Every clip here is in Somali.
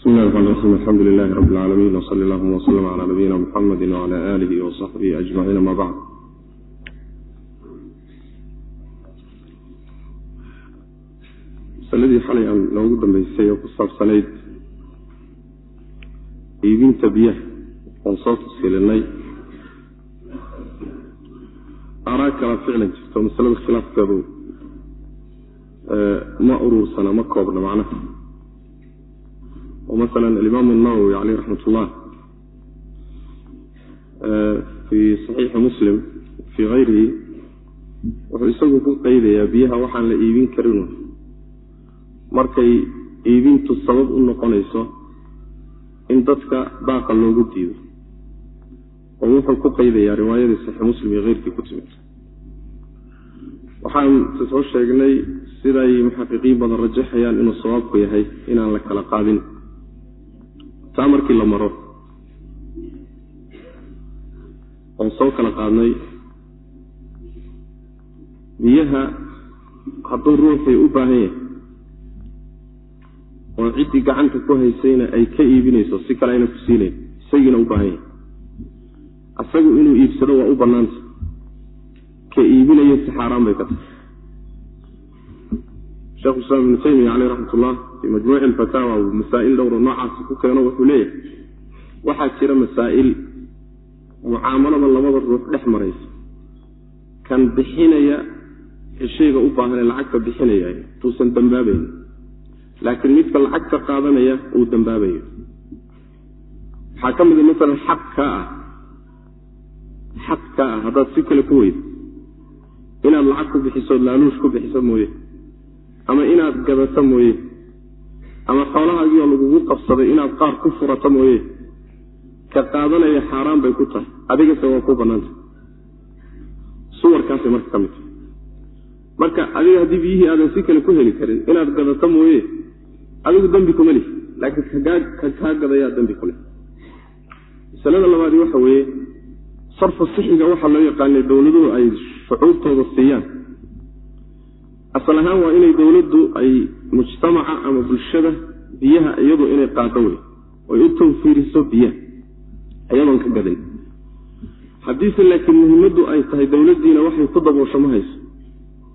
bismi llahi raxmaan raxiim alxamdu lilahi rabbi alcaalamiin wsali allahuma wslm cala nabiyina muxamedi wcala aalihi wasaxbihi ajmaciin ama bacd masaladii xalay aan noogu dambeysay oo ku saabsanayd iibinta biyaha oon soo tafsiilinay aaraa kala ficlan jirto masalada khilaafkeedu ma urursana ma koobna macnaha oo masala alimaam الnawowi caleyh raxmat ullah fii saxiixi muslim fii hayrihi wuxuu isagu ku qeydayaa biyaha waxaan la iibin karin markay iibintu sabab u noqonayso in dadka daaqa loogu diido oo wuxuu ku qeydayaa riwaayadii saxiix muslim iyo keyrkii ku timid waxaan soo sheegnay siday muxaqiqiin badan rajaxayaan inuu sawaabku yahay inaan la kala qaadin taa markii la maro oon soo kala qaadnay biyaha hadduu ruuxii u baahan yahay oo ciddii gacanta ku haysayna ay ka iibinayso si kale ayna ku siinayn isagiina u baahan yahay. Asagu inuu iibsado waa u bannaanta. Ka iibinayo si xaaraan bay ka tahay shekhu islaam ibnu taymiya caleyh raxmat ullah fii majmuuci alfataawa uu masaa'il dhowra noocaasi ku keeno wuxuu leeyahay waxaa jira masaa'il mucaamalada labada ruux dhex maraysa. Kan bixinaya shayga u baahanee lacagta bixinaya tuusan dambaabayn laakiin midka lacagta qaadanaya uu dambaabayo. Waxaa ka mida masalan xaq kaa ah xaq kaa ah haddaad si kale ku weydo inaad lacag ku bixiso laaluush ku bixiso mooye ama inaad gadato mooye. Ama xoolahaagiioo lagugu qabsaday inaad qaar ku furato mooye. Ka qaadanaya xaaraan bay ku tahay. Adigase waa ku bannaanta suwarkaasay marka ka mid tahay. Marka adiga haddii biyihii aadan si kale ku heli karin inaad gadato mooye adigu dembi kuma lihi laakiin ka kaa gadayaa dembi ku leh. Masalada labaadi waxa weeye sarfa sixiga waxaa loo yaqaanay dowladuhu ay shucuubtooda siiyaan asal ahaan waa inay dowladdu ay mujtamaca ama bulshada biyaha iyadu inay qaado wey oy u tawfiiriso biyaha iyadoon ka gadan haddiise laakiin muhimaddu ay tahay dowladdiina waxay ku daboosho ma hayso.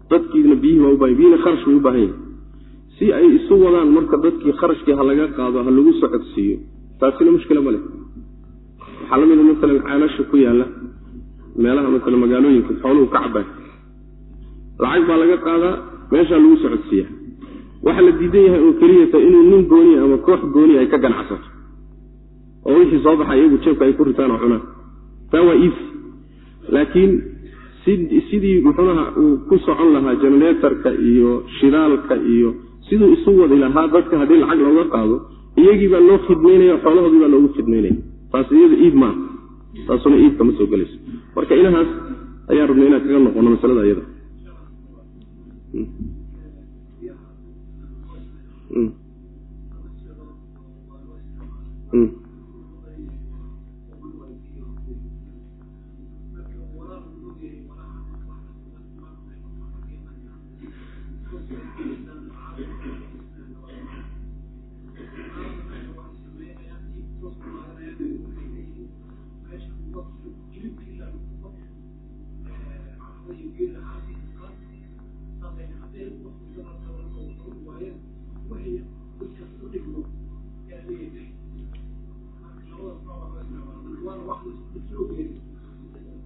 Dadkiina biyihii waa ubahan biyihina kharash bay u baahan yahay si ay isu wadaan marka dadkii kharashkii ha laga qaado ha lagu socodsiiyo taasina mushkila ma leh. Waxaa la mida masalan caalasha ku yaalla meelaha masalan magaalooyinka xooluhu ka cabaan lacag baa laga qaadaa meeshaa lagu socodsiiya waxaa la diidan yahay oo keliyata inuu nin gooniya ama koox gooniya ay ka ganacsato. Oo wixii soo baxa iyagu jeebka ay ku ritaan oo cunaan. Taa waa iibsi laakiin sidii muxuunaha uu ku socon lahaa generatorka iyo shidaalka iyo siduu isu wadi lahaa dadka haddii lacag looga qaado iyagii baa loo khidmaynaya xoolahoodii baa loogu khidmaynaya. Taas iyada iib maaha taasuna iibka ma soo gelayso. Marka inahaas ayaan rabnay inaan kaga noqono masalada iyada mm. mm. mm.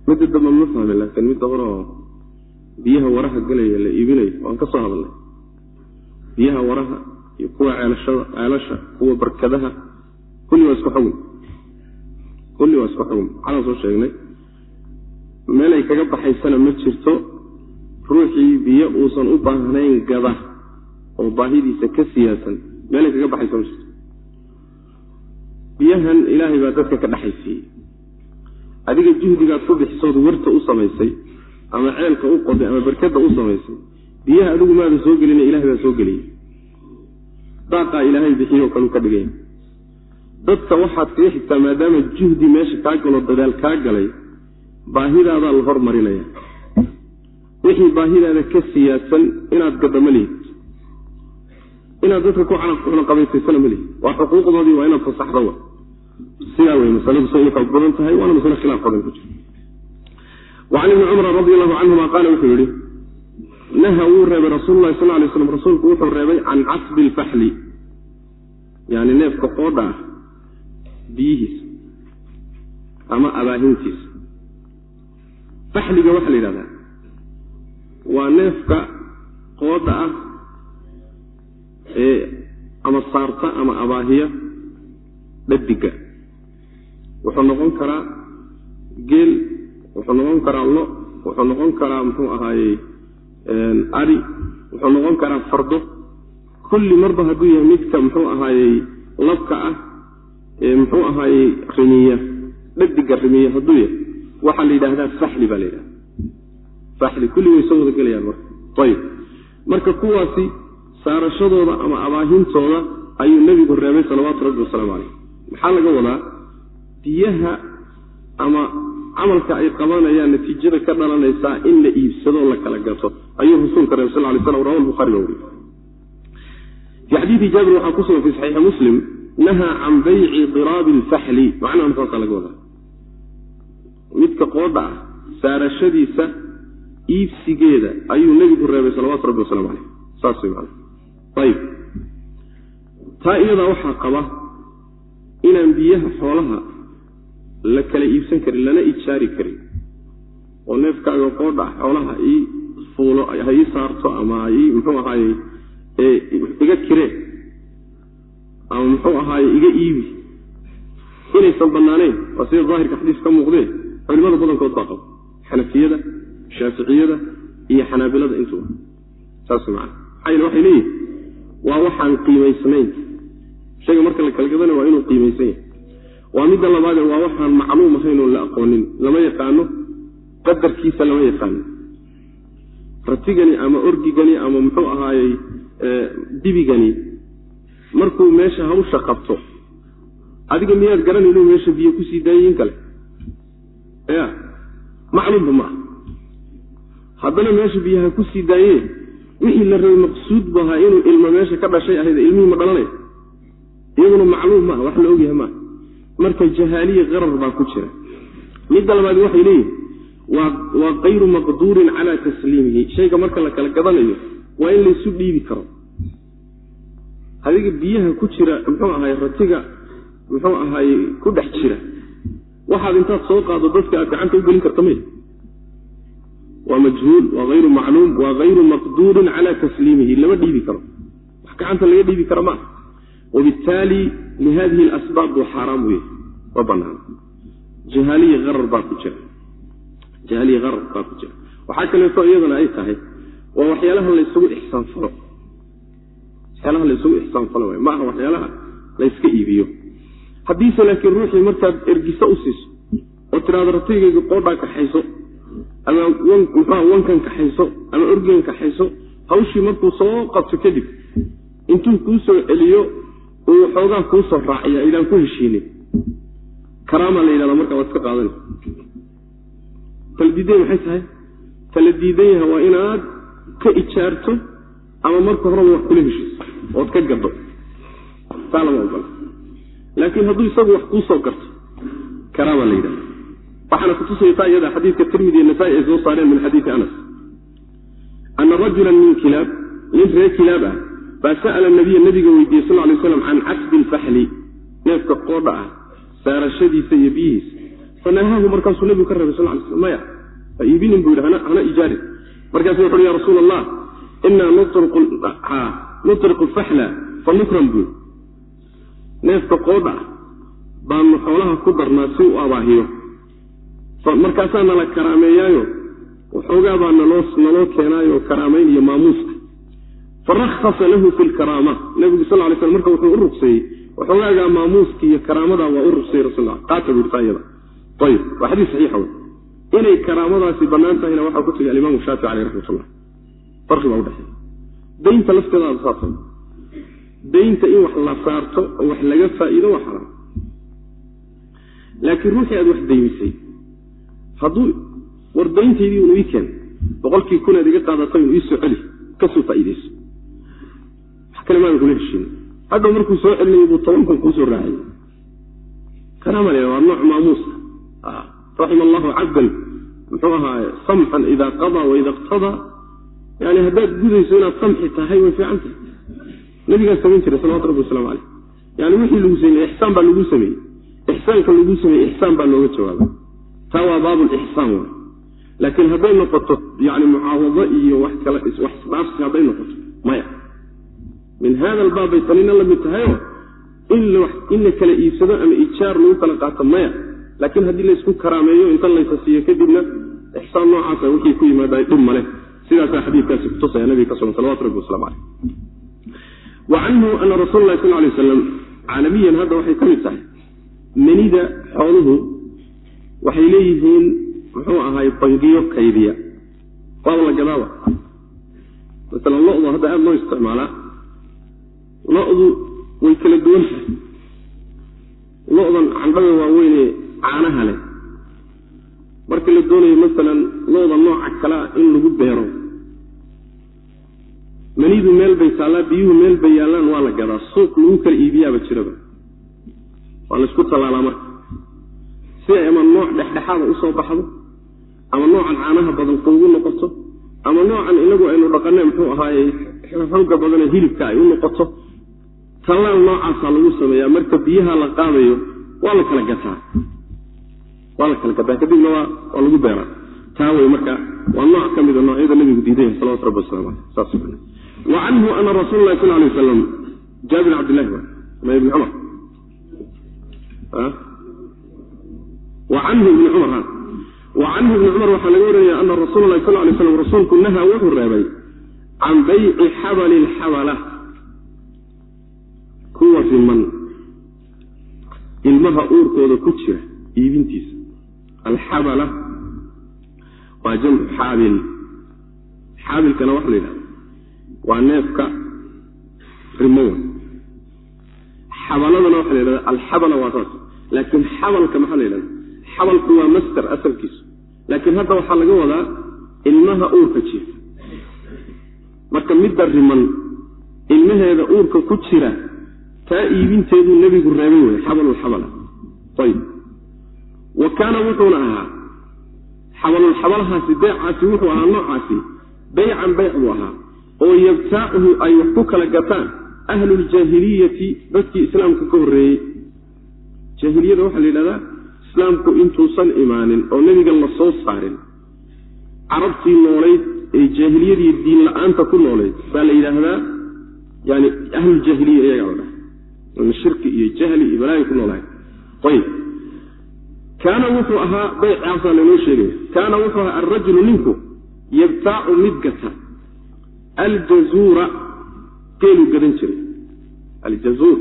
Midda dambe ma fahmi laakiin midda hore oo biyaha waraha gelaya la iibinayo waan ka soo hadalnay. Biyaha waraha iyo kuwa ceelashada ceelasha kuwa barkadaha kulli waa isku xugum kulli waa isku xugum waxaan soo sheegnay meelay kaga baxaysana ma jirto ruuxii biyo uusan u baahnayn gada oo baahidiisa ka siyaasan. Meelay kaga baxaysa ma jirto. Biyahan ilaahay baa dadka ka dhexaysiiyey adiga juhdigaad ku bixisood warta u samaysay ama ceelka u qoday ama barkada u samaysay biyaha adigu maada soo gelina ilahay baa soo geliyey daaqaa ilaahay bixiyoo kalu ka dhigaya dadka waxaad kaga xigtaa maadaama juhdi meesha kaa galo dadaal kaa galay baahidaadaa la hormarinaya wixii baahidaada ka siyaasan inaad gadamo lihid. Inaad dadka ku cunaqabaysaysana malihi waa xuquuqdoodii waa inaad fasaxdo wa sidaa wey masaladu say u badan tahay waana masale khilaaf badan ku jira. Wacan ibni cumar radi allahu canhuma qaala wuxuu yihi naha wuu reebay rasuulu sal lay slam rasuulku wuxuu reebay can casbi lfaxli yani neefka qoodha ah biyihiisa ama abaahintiisa faxliga waxaa la yidhahdaa waa neefka qoodha ah ee ama saarta ama abaahiya dhadiga wuxuu noqon karaa geel wuxuu noqon karaa lo wuxuu noqon karaa muxuu ahaayey ari wuxuu noqon karaa fardo. Kulli marba hadduu yahay midka muxuu ahaayey labka ah ee muxuu ahaayey rimiya dhadiga rimiya hadduu yahay waxaa la yidhahdaa faxli baa la yidhahda faxli kulli way soo wada gelayaan marka. Ayib marka kuwaasi saarashadooda ama abaahintooda ayuu nebigu reebay salawaatu rabbi wasalaamu caleyh maxaa laga wadaa biyaha ama camalka ay qabanayaan natiijada ka dhalanaysaa in la iibsadoo la kala gato ayuu rasuulka reebay sal lay slam rawa buhari ba weriy fi xadiidi jaabir waxaa ku sugan fi saxiixi muslim nahaa can bayci diraabi alfaxli. Macnahan saasaa laga wadaa? Midka qoodha ah saarashadiisa iibsigeeda ayuu nebigu reebay salawaatu rabbi waslamu caleyh saas way maana ayib taa iyadaa waxaa qaba inaan biyaha xoolaha la kala iibsan karin lana ijaari karin. Oo neefkaaga qoodha ah xoolaha ii fuulo ha ii saarto ama ii muxuu ahaaye iga kiree ama muxuu ahaaye iga iibi. Inaysan banaanayn waa sida daahirka xadiis ka muuqdee culimada badankood baa qaba. Xanafiyada shaaficiyada iyo xanaabilada intuba saas maana maxaa yele waxay leeyihiin waa waxaan qiimaysnayn. Shayga marka la kala gadana waa inuu qiimaysan yahay waa midda labaadee waa waxaan macluum ahayn la aqoonin lama yaqaano qadarkiisa lama yaqaano. Ratigani ama orgigani ama muxuu ahaayey dibigani markuu meesha hawsha qabto adiga miyaad garan inuu meesha biyo ku sii daayiin kale? Ya macluumba ma ah haddana meesha biyaha ku sii daayee wixii la rabay maqsuud bu ahaa inuu ilmo meesha ka dhashay ahayd ilmihii ma dhalanay iyaguna macluum maaha wax la ogyahay maaha marka jahaaliya qarar baa ku jira. Midda labaad waxay leeyihiin waa kayru maqduurin calaa tasliimihi. Shayga marka la kala gadanayo waa in laysu dhiibi karo. Adiga biyaha ku jira muxuu ahaay ratiga muxuu ahaay ku dhex jira. Waxaad intaad soo qaado dadka aad gacanta u gelin karta may waa majhuul waa hayru macluum waa hayru maqduurin calaa tasliimihi. Lama dhiibi karo. Wax gacanta laga dhiibi kara maaha wabittaali lihadihi alasbaab buu xaaraam u yahay ma banaan jahaaliya arar baa ku jira jahaaliya harar baa ku jira waxaa kaleeto iyadana ay tahay waa waxyaalaha laysugu ixsaanfalo waxyaalaha laysugu ixsaanfalo waay ma aha waxyaalaha layska iibiyo haddiise laakiin ruuxii markaad ergisa u siiso oo tiraado rataygayga qoodhaa kaxayso ama muxua wankan kaxayso ama orgigan kaxayso hawshii markuu soo qabto kadib intuu kuu soo celiyo uu xoogaa kuu soo raaciya idaan ku heshiinin karaamaa la yidhahda markaa waad iska qaadanaysa tala diidan maxay tahay? Tala diidan yaha waa inaad ka ijaarto ama marka horeba wax kula heshiiso ood ka gadho taa lama ogola laakiin hadduu isagu wax kuu soo garto karaamaa la yidhahda waxaana kutusaya taa iyada xadiidka tirmidi iyo ay soo saareen min xadiidi anas. Ana rajulan min kilaab nin reer kilaab ah baa sa'ala nabiya nabiga weydiiyey sal lay slam can casbi lfaxli neefka qoodha ah saarashadiisa iyo biyihiisa. Fanahaahu markaasuu nebigu ka reebay sal lay slam maya ha iibinin buu yidhi hana ijaarin markaasu wuxu uhi ya rasuul allah inaa nutriqu faxla fa nukran buu neefka qoodha ah baanu xoolaha ku darnaa si u abaahiyo. Markaasaa nala karaameeyaayo waxoogaa baa naloo naloo keenaayo karaamayn iyo maamuuska farakasa lahu fi lkaraama nabigu sal lay slam marka wuxuu u rugseeyey waxoogaagaa maamuuska iyo karaamadaa waa u rugseeyey rasul qaata buu taa iyada. Ayib waa xadiis saxiixa wey inay karaamadaasi bannaan tahayna waxaa ku tegay alimaamu shaafici caleyh raxmatullah farqi baa udhexeeya daynta lafteedaada saabsan daynta in wax la saarto oo wax laga faa'iido waa xaraam. Laakiin ruuxii aad wax daymisay hadduu war dayntaydii unu ii keen boqolkii kunaad iga qaadato inu ii soo celi ka soo faa'iidayso maadan kula heshiin. Hadhow markuu soo celinayay buu toban kun kuusoo raacay. Karaama la waa nooc maamuusa raxima allahu cabdan muxuu ahaaye samxan idaa qadaa waida iqtadaa. Yani haddaad gudayso inaad samxi tahay way fiican tahay. Nabigaa samayn jiray salawatu rabbi waslamu caleyh yani wixii lagu sameeyey ixsaan baa lagu sameeyey. Ixsaanka lagu sameeyey ixsaan baa looga jawaaba taa waa baabulixsaan waay. Laakiin hadday noqoto yani mucaawado iyo wax kale wax isdhaafsi hadday noqoto maya min hada albaab bay tanina la mid tahayo in la kala iibsado ama ijaar lagu kala qaato maya. Laakiin haddii laysku karaameeyo inta laysa siiyo kadibna ixsaan noocaasa wixii ku yimaada dhib male sidaasaa xadiidkaasi kutusaya nabiga ka sugan salawatu rabbi waslamu caleyh wa canhu ana rasuula lahi sal lay waslam caalamiyan hadda waxay ka mid tahay. Manida xooluhu waxay leeyihiin muxuu ahaay bangiyo kaydiya. Waaba la gadaaba masalan lo-du hadda aada loo isticmaalaa lo-du way kala duwan tahay. Lo-dan candhada waaweynee caanaha leh. Marka la doonayo masalan lo-da nooca kalea in lagu beero manidu meel bay taallaa biyuhu meel bay yaallaan waa la gadaa. Suuq lagu kala iibiyaaba jiraba. Waa laysku tallaalaa marka. Si ay ama nooc dhexdhexaada u soo baxdo ama noocan caanaha badan kuugu noqoto ama noocan inagu aynu dhaqane muxuu ahaaye xooga badane hilibka ay u noqoto tallaal noocaasaa lagu sameeyaa. Marka biyaha la qaadayo waa la kala gataa. Waa la kala gataa. Kadibna waa waa lagu beeraa. Taa wey marka waa nooc ka mida noocyada nabigu diiday salawatu rabbi waslamu aleyh saas wa canhu ana rasuula lahi sal lay wasalam jaabir cabdillahi ma ibni cumar wa canhu ibni cumar wa canhu ibni cumar waxaa laga warinaya ana rasuula lahi sal lay slam rasuulku nahaa wuxuu reebay can bayci xabali lxabala kuwa riman ilmaha uurkooda ku jira iibintiisa. Alxabala. Waa jamcu xaabil. Xaabilkana waxa la yidhahda waa neefka rimowa. Xabaladana waxa la yidhahda alxabala waa saas laakiin xabalka maxaa la yidhahda xabalku waa master asalkiisu. Laakiin hadda waxaa laga wadaa ilmaha uurka jiifa marka midda riman ilmaheeda uurka ku jira taa iibinteeduu nebigu reebay wey xabalulxabala ayb wa kaana wuxuuna ahaa xabalulxabalahaasi beecaasi wuxuu ahaa noocaasi baycan beyc buu ahaa oo yabtaacuhu ay wax ku kala gataan ahluljaahiliyati dadkii islaamka ka horreeyey. Jaahiliyada waxaa la yidhahdaa islaamku intuusan imaanin oo nebiga la soo saarin. Carabtii noolayd ee jaahiliyadii diin la'aanta ku noolayd baa la yidhaahdaa yani ahluljaahiliya iyagaa la dhaha shirki iyo jahli iyo balaayo ku noolahay. Ayib kaana wuxuu ahaa baycaasaa laynoo sheegaya kaana wuxuu ahaa alrajulu ninku yabtaacu mid gata aljazuura geeluu gadan jiray. Aljazuur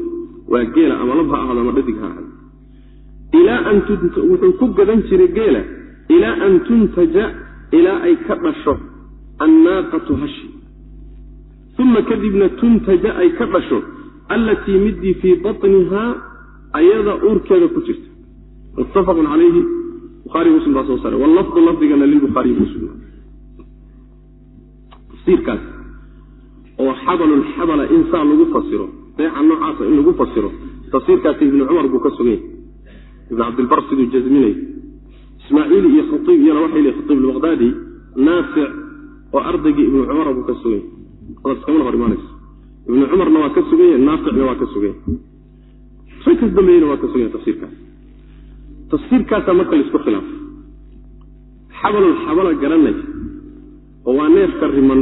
waa geela ama lab ha ahado ama dhadig ha ahado wuxuu ku gadan jiray geela ilaa an tuntaja ilaa ay ka dhasho annaaqatu hashi. Uma kadibna tuntaja ay ka dhasho allatii midii fii batnihaa ayada uurkeeda ku jirta. Muttafaqun calayhi buhaari muslim baa soo saaray. Wallafdu lafdigana lilbukhaariyi muslim. Tafsiirkaas oo xabalulxabala in saa lagu fasiro beeca noocaasa in lagu fasiro tafsiirkaasi ibnu cumar buu ka suganya ibn cabdilbar siduu jasminay ismaaciili iyo khaiib iyana waxay leey khaiib albaqdaadi naafic oo ardaygii ibnu cumara buu ka suganya adas ibnu cumarna waa ka suganya naaficna waa ka suganya rag kas dambeeyena waa ka suganya tafsiirkaas tafsiirkaasaa marka la isku khilaafay xabalul xabala garanay oo waa neefka riman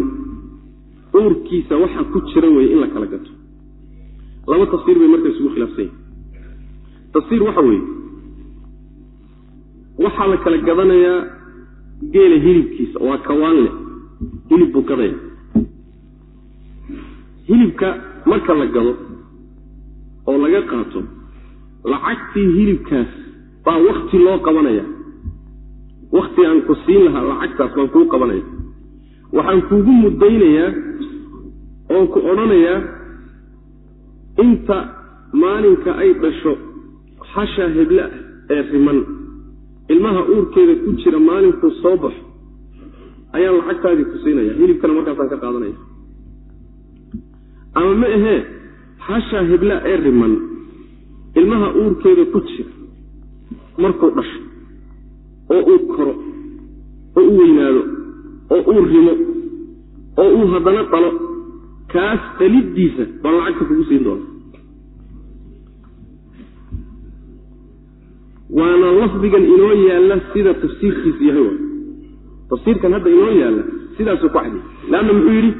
uurkiisa waxa ku jira weeye in la kala gato. Laba tafsiir bay marka isugu khilaafsan yahi tafsiir waxa weeye waxaa la kala gadanayaa geela hilibkiisa waa kawaan leh hilib buu gadaya hilibka marka la gado oo laga qaato lacagtii hilibkaas baa wakti loo qabanaya. Wakti aan ku siin lahaa lacagtaas baan kuu qabanaya. Waxaan kuugu muddaynayaa oon ku odhanayaa inta maalinka ay dhasho hasha heble ah ee riman. Ilmaha uurkeeda ku jira maalinkuu soo baxo ayaan lacagtaadii ku siinaya. Hilibkana markaasaan ka qaadanaya ama ma ahee hashaa hebla ee riman ilmaha uurkeeda ku jira markuu dhasho oo uu koro oo u weynaado oo uu rimo oo uu haddana dhalo kaas dhaliddiisa baan lacagta kugu siin doona. Waana lafdigan inoo yaalla sida tafsiirkiisu yahay tafsiirkan hadda inoo yaalla sidaasuu ku cadiy leanna muxuu yidhi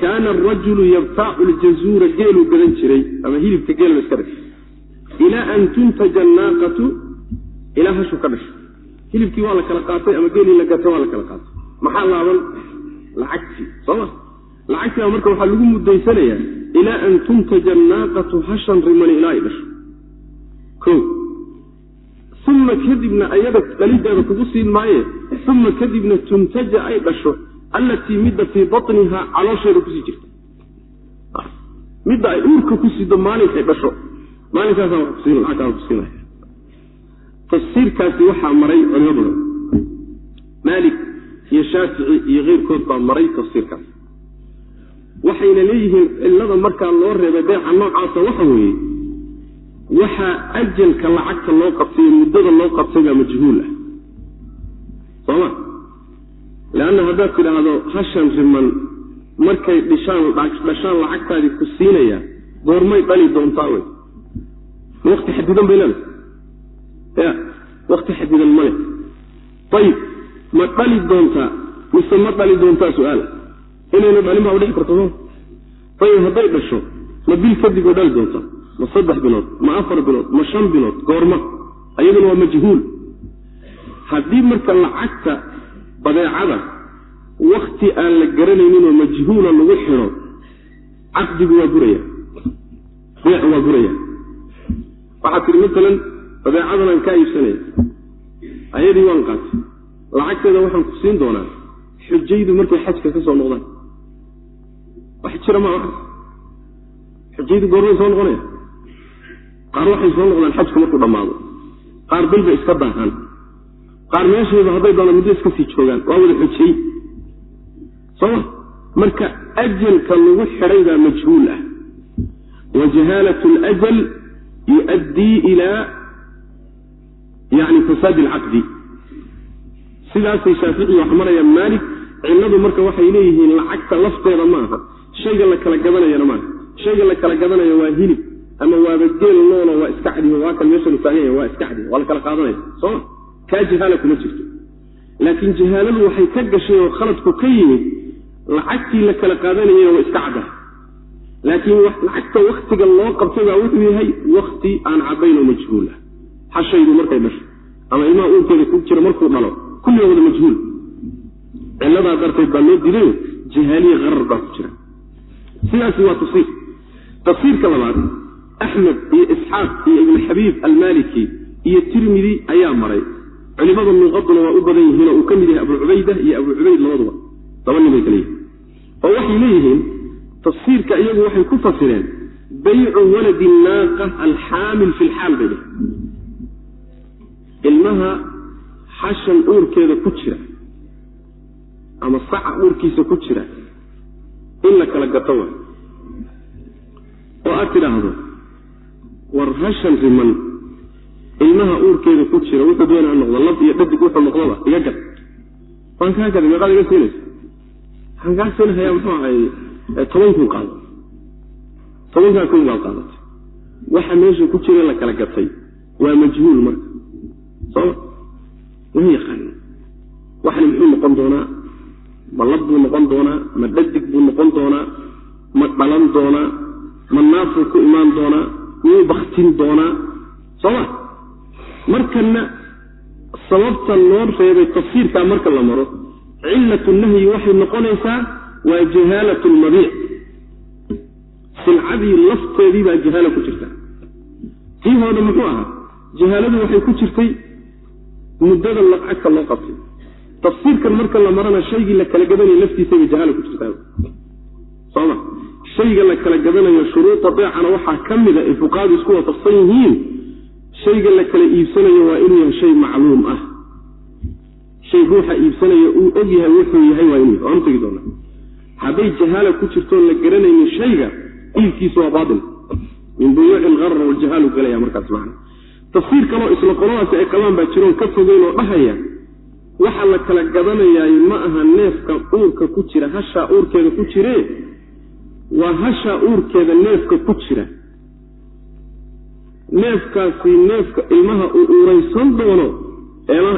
kaana arajulu yabtaacu ljazuura geeluu gadan jiray ama hilibka geelna iska dhashay ilaa an tuntaja annaaqatu ilaa hashu ka dhasho. Hilibkii waa la kala qaatay ama geelii la gatay waa la kala qaatay. Maxaa laaban? Lacagtii sooma lacagtii baa marka waxaa lagu muddaysanayaa ilaa an tuntaja annaaqatu hashan rimani ilaa ay dhasho. O uma kadibna ayada dhalideeda kugu siin maaye uma kadibna tuntaja ay dhasho allatii midda fii batnihaa caloosheeda ku sii jirta. Midda ay uurka ku sido maalinkay dhasho maalinkaasaan kusiin lacagtaan kusiinaya tafsiirkaasi waxaa maray culimo badan maalik iyo shaafici iyo keyrkood baa maray tafsiirkaas waxayna leeyihiin cillada markaa loo reebay beeca noocaasa waxa weeye waxaa ajalka lacagta loo qabtay iyo muddada loo qabtay baa majhuul ah. Sooma leanna haddaad tidhaahdo hashan riman markay dhishaan dhashaan lacagtaadii ku siinayaa goormay dhali doontaa wey. Ma wakti xadidan bay leedahay. Ya wakti xadidan male ayib ma dhali doontaa mise ma dhali doontaa su'aala inayna dhalin baa dhici karto soo ayib hadday dhasho ma bil kadib way dhali doontaa? Ma saddex bilood ma afar bilood ma shan bilood goorma. Ayaduna waa majhuul. Haddii marka lacagta badeecada wakti aan la garanayninoo majhuula lagu xidho caqdigu waa buraya beecu waa buraya waxaad tihi masalan badeecadan aan kaa iibsanaya ayadii waan qaatay. Lacagteeda waxaan ku siin doonaa xujaydu markay xajka ka soo noqdaan. Wax jira ma xujaydu goormay soo noqonaya. Qaar waxay soo noqdaan xajku markuu dhammaado. Qaar bilbay iska daahaan qaar meeshayba hadday doona muddo iska sii joogaan waa wada xujay. Sooma marka ajalka lagu xidhay baa majhuul ah. Wa jahaalat ljal yu'addii ilaa yani fasaadi alcaqdi sidaasay shaafici wax maalik cilladu marka waxay leeyihiin lacagta lafteeda ma aha shayga la kala gadanayana maaha. Shayga la kala gadanayo waa hilib ama waaba geel noolo waa iska cadiho waa kan meeshanu taagan yahay waa iska cadiho waa la kala qaadanaya. Sooma kaa jahaala kuma jirto. Laakiin jahaaladu waxay ka gashay oo khaladku ka yimid lacagtii la kala qaadanayana waa iska cadda laakiin lacagta waktiga loo qabtay baa wuxuu yahay wakti aan caddayn oo majhuul ah. Hashaydu markay dhasho ama ilmaha uurkeeda ku jira markuu dhalo kulliga wada majhuul. Cilladaa darteed baa loo diidayo jahaaliya qarar baa ku jira. Sidaasi waa tafsiir. Tafsiirka labaad axmed iyo isxaaq iyo ibn xabiib almaliki iyo tirmidi ayaa maray culimada luuqaduna waa u badan yihiin oo uu ka mid yahay abu cubayda iyo abu cubayd labaduba laba nin bay kale yihiin oo waxay leeyihiin tafsiirka iyagu waxay ku fasireen baycu waladi naaqa alxaamil fi lxaal bay dheh ilmaha xashan uurkeeda ku jira ama saca uurkiisa ku jira in la kala gato wa oo aad tidhaahdo war hashan riman ilmaha uurkeeda ku jira wuxuu doona noqdo lab iyo dhadig wuxuu noqdaba iga gad. Waan kaa gaday meeqaad iga siinaysa. Waxaan kaa siinahayaa muxuu ahay toban kun qaado. Tobankaa kun baad qaadatay waxa meesha ku jira la kala gatay waa majhuul marka. Sooma lama yaqaanin waxani muxuu noqon doonaa? Ma lab buu noqon doonaa? Ma dhadig buu noqon doonaa? Ma dhalan doonaa? Ma naafuu ku imaan doonaa? Miyuu baktin doonaa? Sooma markana sababta loo reebay tafsiirkaa marka la maro cillatu nahyi waxay noqonaysaa waa jahaalat lmabiic silcadii lafteedii baa jahaala ku jirta. Tii hooda muxuu ahaa jahaaladu waxay ku jirtay muddada lacagta loo qabtay. Tafsiirkan marka la marana shaygii la kala gadanayo laftiisabay jahaala ku jirtaa. Soma shayga la kala gadanayo shuruuda beecana waxaa ka mida ay fuqahadu isku waafaqsan yihiin shayga la kala iibsanayo waa inuu yahay shay macluum ah. Shay ruuxa iibsanaya uu og yahay wuxuu yahay waa inuu waan tegi doonaa. Hadday jahaala ku jirtoon la garanaynin shayga iibkiisu waa baail min buyuuci algarar waljahaalu galaya markaas macna. Tafsiir kaloo isla qoladaasi ay qabaan baa jiroon ka fogeyn oo dhahaya waxa la kala gadanayaay ma aha neefka uurka ku jira hashaa uurkeeda ku jiree waa hashaa uurkeeda neefka ku jira neefkaasi neefka ilmaha uu uuraysan doono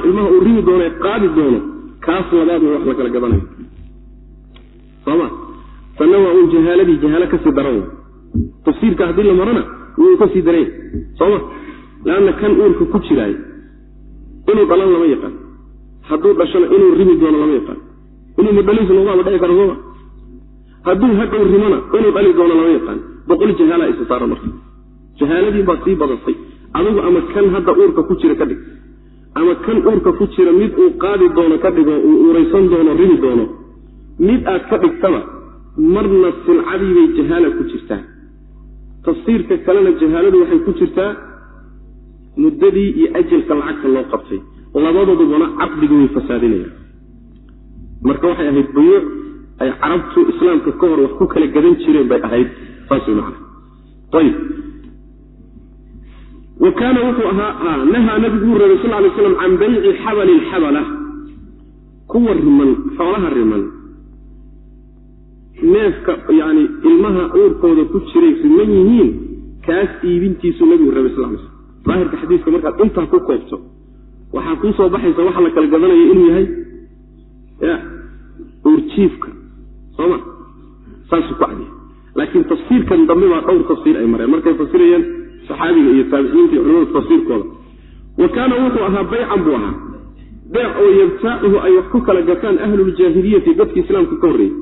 ilmaha uu rimi doono ee qaadi doono kaas way wax la kala gadanayo soma tanna waa uun jahaaladii jahaalo ka sii daran. Tafsiirka haddii la marana wuu ka sii daran soma leanna kan uurka ku jiraay inuu dhalan lama yaqaan. Hadduu dhashona inuu rimi doono lama yaqaan. Inuu madhaliis noqdaama dhici karo sooma. Hadduu hadhow rimona inuu dhali doono lama yaqaan. Boqol jahaala isa saara marka jahaaladii baa sii badatay adigu ama kan hadda uurka ku jira ka dhig. Ama kan uurka ku jira mid uu qaadi doono ka dhigo uu uuraysan doono rimi doono. Mid aad ka dhigtaba marna silcadii bay jahaala ku jirtaa. Tafsiirka kalena jahaaladu waxay ku jirtaa muddadii iyo ajalka lacagta loo qabtay. Labadoodubana caqdiga way fasaadinayaan. Marka waxay ahayd buyuuc ay carabtu islaamka ka hor wax ku kala gadan jireen bay ahayd saas way macana wa kaana wuxuu ahaa nahaa nabigu uu reebay sal lay slam can bayci xabali lxabala kuwa riman xoolaha riman. Neefka yani ilmaha uurkooda ku jiray riman yihiin kaas iibintiisuu nabigu reebay sal lay slam daahirka xadiiska markaad intaa ku koobto waxaa kuu soo baxaysa waxa la kala gadanayo inuu yahay ya uurjiifka. Sooma saasuu ku cadiya. Laakiin tafsiirkan dambe baa dhowr tafsiir ay mareen. Markay fasirayeen saxaabiga iyo taabiciinta iyo tafsiirkooda. Wa kaana wuxuu ahaa baycan buu ahaa. Beec oo yabtaacuhu ay wax ku kala gataan ahluljaahiliyati dadki islaamka ka horreeyey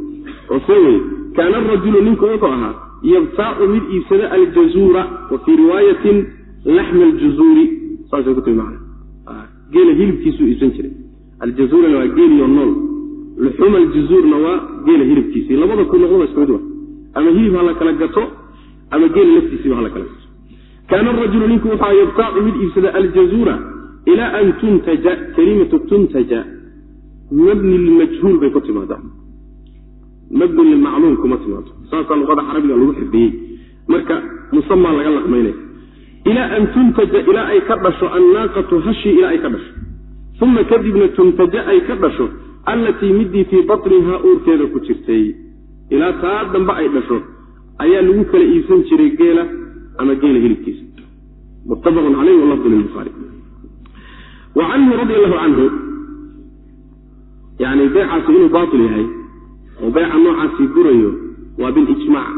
oo see weye kaana arajulu ninku wuxuu ahaa yabtaacu mid iibsada aljazuura wa fii riwaayatin laxma aljuzuuri saasay ku timi macna geela hilibkiisuu iibsan jiray. Aljazuurana waa geeliyo nool. Luxuma aljazuurna waa geela hilibkiisii labada ku noqdaba isku mid wa ama hilib ha la kala gato ama geela laftiisiiba ha la kala gato kaana arajulu ninku wuxua yabtaacu mid iibsada aljazuura ilaa an tuntaja kalimatu tuntaja mabni lilmajhuul bay ku timaadaa mabni lilmacluum kuma timaado saasaa luqada carabiga lagu xifdiyey marka musamaa laga laqmaynaya ilaa an tuntaja ilaa ay ka dhasho annaaqatu hashii ilaa ay ka dhasho uma kadibna tuntaja ay ka dhasho allatii midii fii batnihaa uurkeeda ku jirtay ilaa taa dambe ay dhasho ayaa lagu kala iibsan jiray geela ama geela hilibkiisa. Muttafaqun caleyh walafdu lilbukhaari wa canhu radi allahu canhu yani beecaasi inuu baatil yahay oo beeca noocaasii burayo waa bilijmac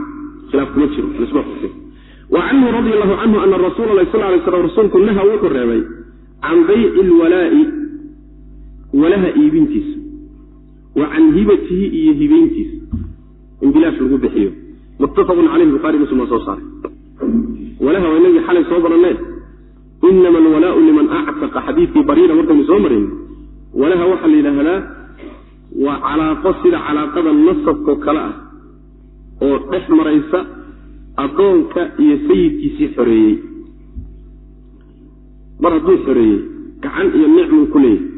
khilaaf kuma jiro lasma xusay wa canhu radi allahu canhu ana rasuula lah sal lay slam rasuulku naha wuxuu reebay can bayci lwalaa'i walaha iibintiisa wa can hibatihi iyo hibayntiisa. In bilaash lagu bixiyo. Muttafaqun caleyhi buhari muslim waa soo saaray walaha waa inagii xalay soo baraneen. Inama alwalaau liman actaqa xadiidkii bariira markaynu soo marayn walaha waxaa la yidhaahdaa waa calaaqo sida calaaqada nasabkao kale ah oo dhex maraysa addoonka iyo sayidkiisii xoreeyey. Mar hadduu xoreeyey gacan iyo nicmuu ku leeyahy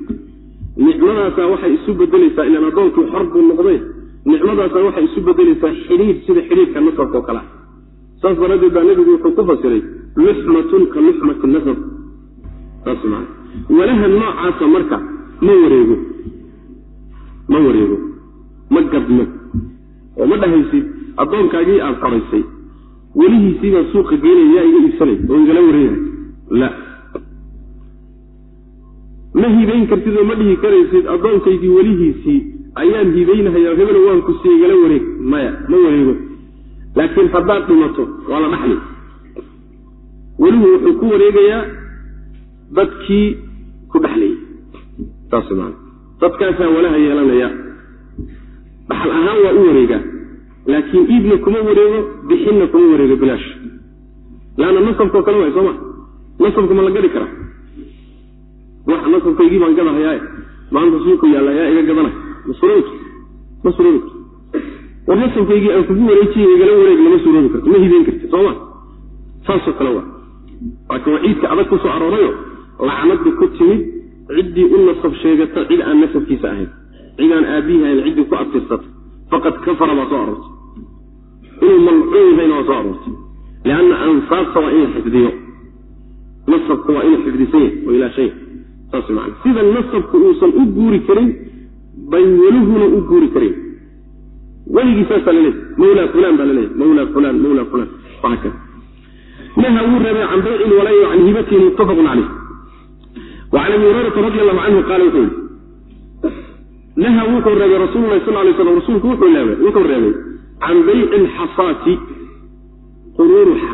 nicmadaasaa waxay isu bedelaysaa ilaan addoonkii xor buu noqday. Nicmadaasaa waxay isu bedelaysaa xidhiir sida xidhiirka nasabka oo kale ah saas daraaddeed baa nebigu wuxuu ku fasiray luxmatun ka luxmati nasab. Saas maa walaha noocaasa marka ma wareego. Ma wareego. Ma gadmo oo ma dhahaysid addoonkaagii aada xoraysay welihiisii baan suuqa geynaya yaa iga iibsanay oo igala wareegay la. Ma hibayn kartid oo ma dhihi karaysid addoonkaygii welihiisii ayaan hibaynahaya hebel waan ku siiye igala wareeg. Maya ma wareego laakiin haddaad dhimato waa la dhaxli. Welihu wuxuu ku wareegayaa dadkii ku dhexlayay saas maana dadkaasaa walaha yeelanaya. Dhaxal ahaan waa u wareegaa laakiin iibna kuma wareego bixinna kuma wareego bilaash. Laanna nasabkao kale waay sooma nasabka ma la gadi karaa wax nasabkaygii baan gadahayaa maanta suuqu yaalla yaa iga gadanay ma suroobi ma suroobi karto war nasabkaygii aan kugu wareejiye igala wareeg lama suroobi karto ma hibeyn karti sooma saasoo kale waa. Ciidka adag ku soo aroorayo lacnada ku timid ciddii u nasab sheegata cid aan nasabkiisa ahayn. Cid aan aabbihi ahayn ciddii ku abtirsata. Faqad kafara baa soo aroortay. Inuu malcuun yahayna waa soo aroortay. Lianna ansaabta waa in la xifdiyo. Nasabka waa inuu xifdisan yahay oo ilaashan yahay saas maana sida nasabku uusan u guuri karin bay weluhuna u guuri karin weligii saasaa laleeyahy mawlaa fulan baa laleeyahy mawlaa fulan mawlaa fulan wahaakada naha wuu reebay can bayci lwalaayi can hibatihi muttafaqun caleyh wacan abi hurayrata radi allahu canhu qaala wuxuu yihi naha wuxuu reebay rasuulu lahi sal lay slam rasuulku wuxuu reebay can bayci alxasaati quruuruxa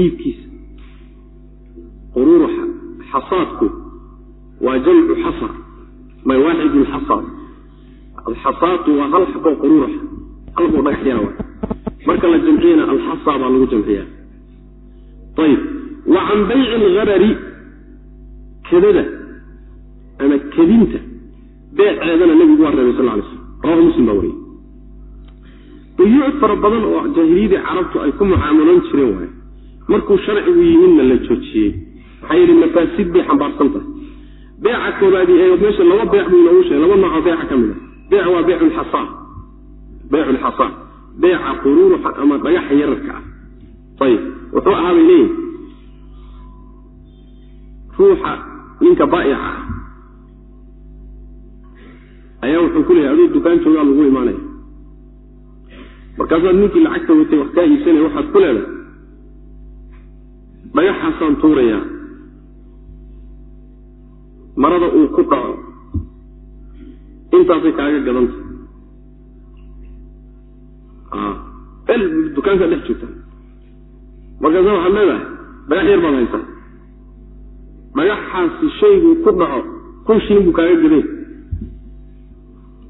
iibkiisa. Quruuruxa xasaadku waa jamcu xasar may waaxid lxasaad alxasaatu waa hal xaboo quruuruxa yara wa marka la jamciyana alxasa baa lagu jamciyaa ayib wa can bayci algarari kadada ama kadinta beeceedana nebigu waa reebay sal lay slam rawahu muslim baa wariyey buyuuc fara badan oo jaahiliyadii carabtu ay ku mucaamaloon jireen waaye. Markuu sharcigu yimidna la joojiyey. Maxaa yidhi mafaasid bay xambaarsan tahay. Beeca koobaadi ee meesha laba beec buu inoogu sheegay. Laba noocoo beeca ka mid a beec waa beecu lxasaan beecu lxasaan beeca quruuruxa ama dhagaxa yararka ah. Ayib wuxuu ahaa bay leeyihiin ruuxa ninka baa'ica ah ayaa wuxuu ku leeyahy aduu dukaan joogaa lagu imaanaya markaasaad ninkii lacagta watay wax kaa iibsanaya waxaad ku leedahay dhagaxaasaan tuurayaa. Marada uu ku dhaco. Intaasay kaaga gadanta el dukaankaa dhex joogta markaasa waxaad leedahay dhagax yar baad haysaa dhagaxaasi shayguu ku dhaco kun shilin buu kaaga gaday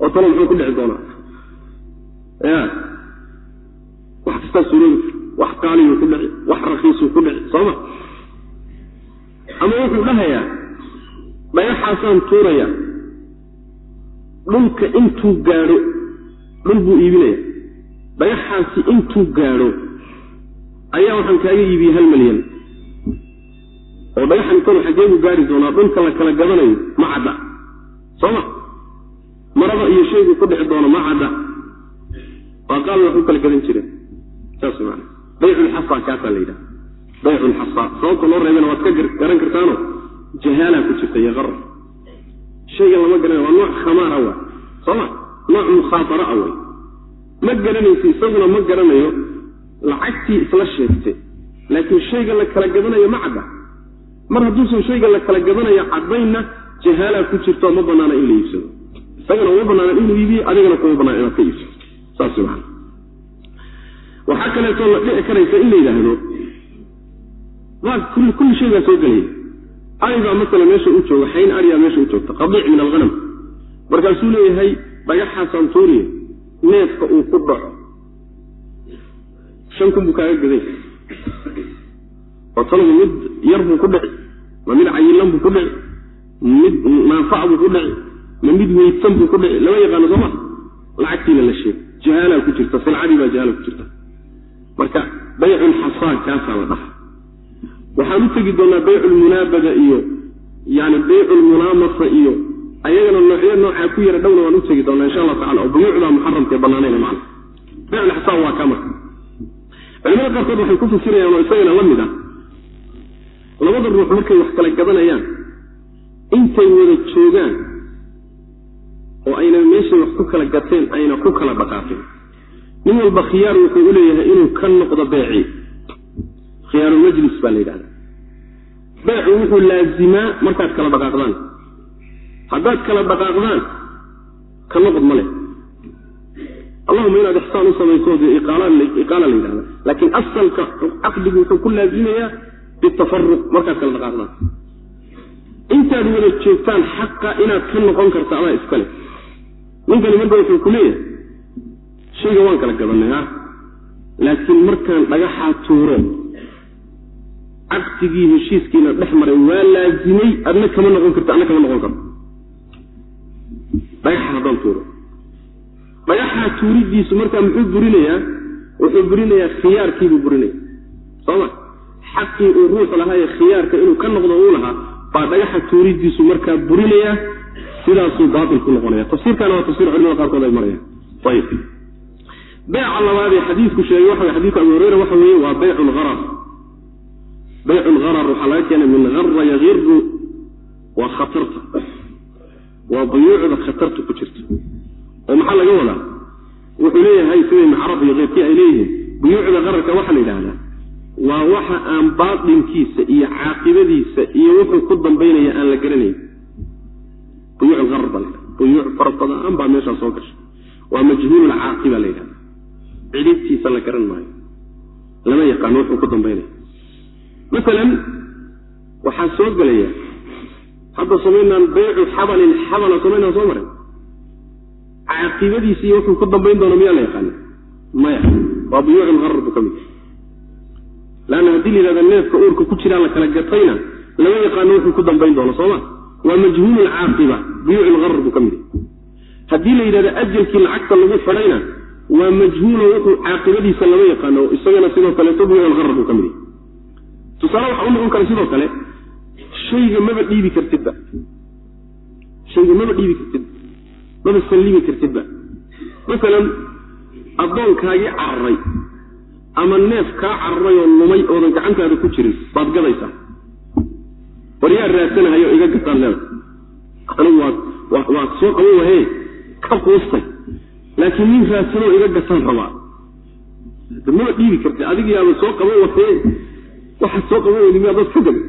oo talo muxuu ku dhici doonaa? Ya wax kastaa suuroobi wax qaaliyuu ku dhici wax rakiisuu ku dhici sooma ama wuxuu dhahayaa dhagaxaasaan tuuraya dhulka intuu gaadho dhul buu iibinaya dhagaxaasi intuu gaadho ayaa waxaan kaaga iibiyey hal milyan. oo dhagaxan kanu xaggee buu gaari doonaa dhulka la kala gadanayo ma cadda. Sooma? Marada iyo shaygu ku dhici doono ma cadda. Waa qaal wax u kala gadan jireen saas maana bayculxasa kaasaa la yidhaha. Bayculxasa sababta loo reebana waad ka garan kartaano? Jahaalaa ku jirta iyo qarar shayga lama garanayo waa nooc khamaara wa sooma? Nooc mukhaatara a way ma garanaysa isaguna ma garanayo lacagtii isla sheegtay. Laakiin shayga la kala gadanayo ma cadda. Mar hadduusan shayga la kala gadanayo caddaynna jahaalaa ku jirto ma banaana in la iibsado. Isagana uma banaana inuu iibiyo adigana kuma banaan inaad ka iibsato saas maana waxaa kaleetoo la dhici karaysa in la yidhaahdo waa kulli kulli shay baa soo gelaya. Aribaa masala meesha u jooga xayn ariyaa meesha u joogta qadiic min alghanam. Markaasuu leeyahay dhagaxaasaan tuuriya neefka uu ku dhaco shan kun buu kaaga gaday oo talaba mid yar buu ku dhici ma mid cayilan buu ku dhici mid naafac buu ku dhici ma mid weydsan buu ku dhici. Lama yaqaano sooma lacagtiina la sheeg jahaalaa ku jirta silcadii baa jahaala ku jirta. Marka baycun xasaan kaasaa la dhaha waxaan u tegi doonaa bayculmunaabada iyo yani bayculmunaamasa iyo ayagana noocyo noocaa ku yara dhowna waan u tegi doonaa insha allah tacala oo buyuucda muxaramka ee banaanayna macna bayculxasaan waa ka marka. Culimada qaarkood waxay ku fasirayaan oo isagana la mid ah. Labada ruux markay wax kala gadanayaan intay wada joogaan oo ayna meeshay wax ku kala gateen ayna ku kala dhaqaaqin. Nin walba khiyaar wuxuu u leeyahay inuu ka noqdo beecii khiyaarulmajlis baa la yidhahda beecu wuxuu laazimaa markaad kala dhaqaaqdaan haddaad kala dhaqaaqdaan ka noqod ma leh. Allahuma inaad ixsaan u samayso dee iqaala la yidhahda. Laakiin asalka caqdigu wuxuu ku laazimayaa bitafaruq markaad kala dhaqaaqdaan. Intaad wada joogtaan xaqa inaad ka noqon karta adaa iskale ninkani marka wuxuu ku leeyahay shayga waan kala gadanay ha? Laakiin markaan dhagaxaa tuuro caqdigii heshiiskiina dhex maray waa laazimay adna kama noqon karta adna kama noqon karto dhagaxa haddaan tuuro. Dhagaxaa tuuridiisu markaa muxuu burinayaa? Wuxuu burinayaa khiyaarkiibuu burinaya. Sooma xaqii uu ruuxu lahaaye khiyaarka inuu ka noqdo uu lahaa baa dhagaxa tuuridiisu markaa burinayaa sidaasuu baatil ku noqonaya tafsiirkaana waa tafsir culimada qaarkood ay marayaan. Ayib beeca labaadee xadiidku sheegay waxa xadidka abu hureyra waxa weeye waa baycu lharar baycu lharar waxaa laga keenay min hara yagiru waa khatarta waa buyuucda khatarta ku jirta oo maxaa laga wadaa? Wuxuu leeyahay sida ibn carab iyo keyrkii ay leeyihiin. Buyuucda qararka waxaa la yidhahdaa waa waxa aan baatinkiisa iyo caaqibadiisa iyo wuxuu ku dambaynaya aan la garanayn. Buyuuc qarar baa la ydhahda buyuuc fara badan baa meeshaa soo gashay. Waa majhuululcaaqiba la yidhahda cidhibtiisa la garan maayo. Lama yaqaano wuxuu ku dambaynaya. Maalan waxaa soo gelaya hadda samaynaan baycu xabalin xabala samaynaan soo marin. Caaqibadiisi wuxuu ku dambayn doono miyaa la yaqaana maya. Waa buyuucul harar buu ka mid laanna haddii la yidhahda neefka uurka ku jiraa la kala gatayna lama yaqaano wuxuu ku dambayn doono sooma waa majhuulul caaqiba buyuucul harar buu ka mid haddii la yidhahda ajalkii lacagta lagu xidhayna waa majhuulo wuxuu caaqibadiisa lama yaqaano isagana sidoo kaleeto buyuucul harar buu ka mid tusaale waxa u noqon kara sidoo kale shayga maba dhiibi kartidba. Shayga maba dhiibi kartidba. Maba sallimi kartidba. Masalan addoonkaagii cararay ama neef kaa cararay oo lumay oodan gacantaada ku jirin baad gadaysaa war yaa raadsanahayo iga gataan leeda anigu waad waad soo qaban wahe ka quustay. Laakiin nin raadsanoo iga gataan rabaa. Maba dhiibi karti adigiyaaba soo qaban wahee waxaad soo qaban weydi miyaa dad ka gabay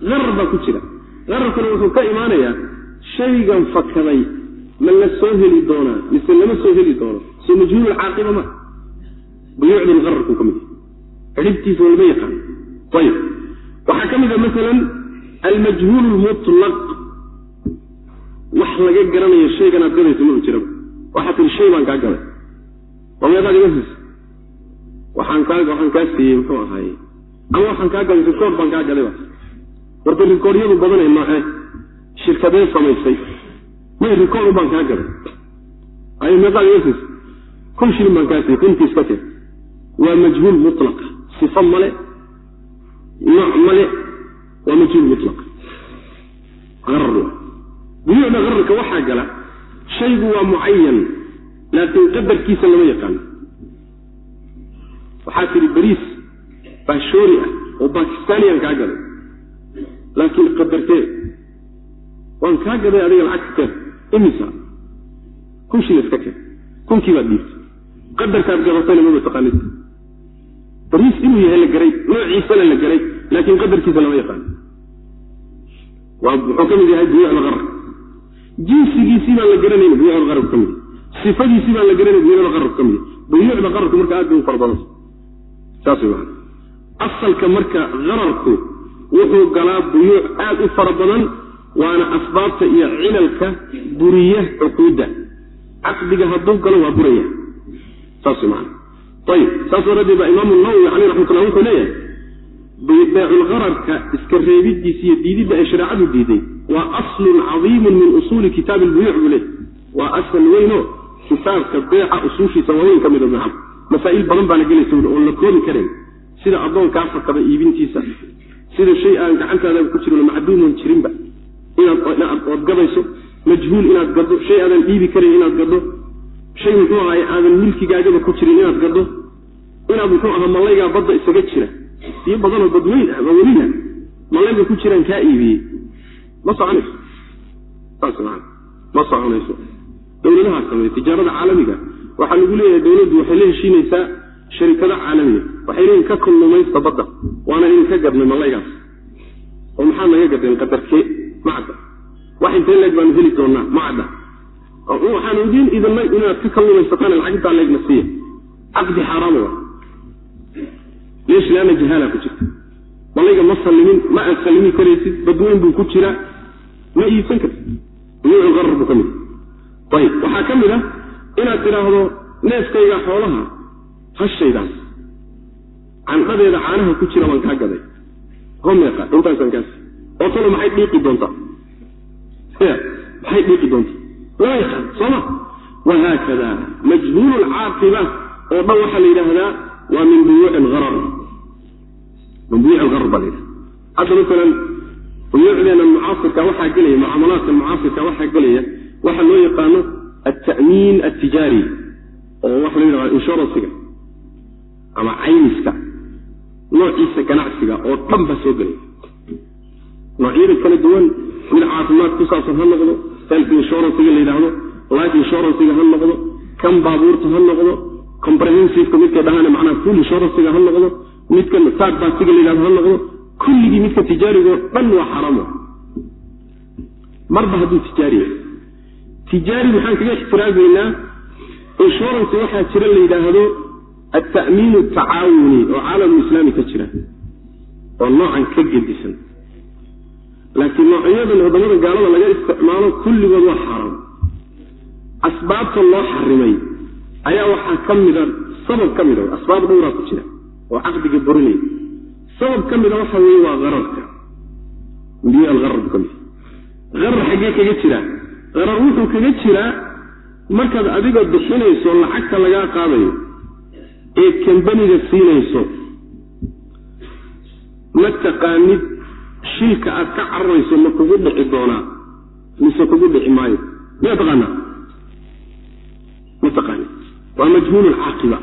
qarar baa ku jira. Qararkuna wuxuu ka imaanayaa shaygan fakaday ma la soo heli doonaa mise lama soo heli doono. Soo majhuul caaqiba ma. Buyuucdul qararku ka mid xidhibtiisa lama yaqaan. Ayib waxaa ka mid a masalan almajhuul lmutlaq wax laga garanayo shaygan aad gadayso maba jiraba waxaa tihi shay baan kaa gaday. Waa meeqaad iga siisa waxaan kaa waxaan kaa siiyey muxuu ahaaye ama waxaan kaa gaday rikoord baan kaa gaday ba warta rikooryadu badanay nooxee shirkadee samaysay may rikoord baan kaa gaday ay meeqaad iga siisa kun shilin baan kaa siiyey kuntiis ka tee waa majhuul mutlaqa sifo male nooc male waa majhuul mutlaq. Qarar wa buyuucda qararka waxaa gala shaygu waa mucayan laakiin qadarkiisa lama yaqaano waxaa tidhi bariis baashoori ah oo bakistaaniyan kaa gaday laakiin qadartee waan kaa gaday adiga lacagta imisa kun shil iska keen kunkii baad dhiibtay. Qadarkaad gadatayna maba taqaanid bariis inuu yahay la garay noociisana la garay laakiin qadarkiisa lama yaqaano waa muxuu ka mid yahay buyuucda qararka jinsigiisii baan la garanayn buyuucda qararku ka mid sifadiisii baan la garanayn buyuucda qararku ka mid buyuucda qararku marka aad bay u fara badanta saas asalka marka qararku wuxuu galaa buyuuc aad u fara badan waana asbaabta iyo cilalka buriya cuquudda caqdiga hadduu galo waa buraya. Saas way maana. Ayib saas daraaddeed baa imaamu nawowi caleyh raxmatullah wuxuu leeyahay beeculqararka iska reebidiisa iyo diididda ay shareecadu diiday. Waa aslun cadiimun min usuuli kitaabi lbuyuuc buu leey waa asal weynoo kitaabka beeca usuushiisa waaweyn ka mida macam masaa'il badan baana gelaysa oon la koobi karayn sida addoonkaa fakada iibintiisa sida shay aan gacantaada ku jirin macduumun jirinba inaad gadayso majhuul inaad gaddo shay aadan dhiibi karayn inaad gaddo shay muxuu ahaay aadan milkigaagaba ku jirin inaad gaddo inaad muxuu ahaa malaygaa badda isaga jira. Biyo badanoo badweyn ah welina malayga ku jiraan kaa iibiyey. Ma soconayso? Saas maa ma soconayso. Dowladahaa sameeye tijaarada caalamiga waxaa lagu leeyahay dowladdu waxay la heshiinaysaa sharikado caalamiya waxay leeyihiin ka kullumaysta badda waana idin ka gadnay malaygaas. Oo maxaad naga gadeen qadarkee ma cadda wax intee leeg baanu heli doonaa? Ma cadda waxaanu idiin idinay inaad ka kallumaysataan lacagtaa leegna siiya. Caqdi xaaraama wa leesh laana jahaala ku jirta. Malayga ma sallimin ma aad sallimi karaysid badweyn buu ku jiraa ma iibsan kartid. Buyuucu qarar buu ka mid. Ayib. Waxaa ka mid ah inaad tidhaahdo neefkayga xoolaha hashaydaas candhadeeda caanaha ku jira baan kaa gaday. Homeeqa intaasaan kaas oo talo maxay dhiiqi doontaa maxay dhiiqi doontaa lama yaqaan sooma wahaakada majhuulu lcaaqiba oo dhan waxaa la yidhaahdaa waa min buyuuci lharar min buyuuci lharar baa la yidhahda hadda masalan buyuucdeena mucaasirka waxaa gelaya mucaamalaadka mucaasirka waxaa gelaya waxa loo yaqaano alta'miin altijaari oo waxa la yidhahda inshuransiga ama caymiska noociisa ganacsiga oo dhan baa soo gelaya noocyada kala duwan mid caafimaad ku saabsan ha noqdo health inshuransiga la yidhaahdo life inshuransiga ha noqdo kan baabuurta ha noqdo comprehensiveka midkay dhahaan macnaha full inshuransiga ha noqdo midkan third partiga la yidhahdo ha noqdo kulligii midka tijaarigoo dhan waa xaraamo. Marba hadduu tijaari yahay tijaari maxaan kaga ixtiraazaynaa insurance waxaa jira la yidhaahdo alta'miin atacaawuni oo caalamu islaami ka jira oo noocan ka gedisan laakiin noocyadan waddamada gaalada laga isticmaalo kulligood waa xaaraam asbaabta loo xarimay ayaa waxaa ka mida sabab ka mida asbaab dhowraa ku jira oo caqdiga burinaya sabab ka mida waxa weeye waa qararka biyo alqarar buu ka mid qarar xaggee kaga jiraa qarar wuxuu kaga jiraa markaad adigoo bixinayso lacagta lagaa qaadayo ee kambaniga siinayso ma taqaanid shilka aad ka cararayso ma kugu dhici doonaa mise kugu dhici maayo? Miyaa taqaanaa? Ma taqaanid. Waa majhuul lcaaqiba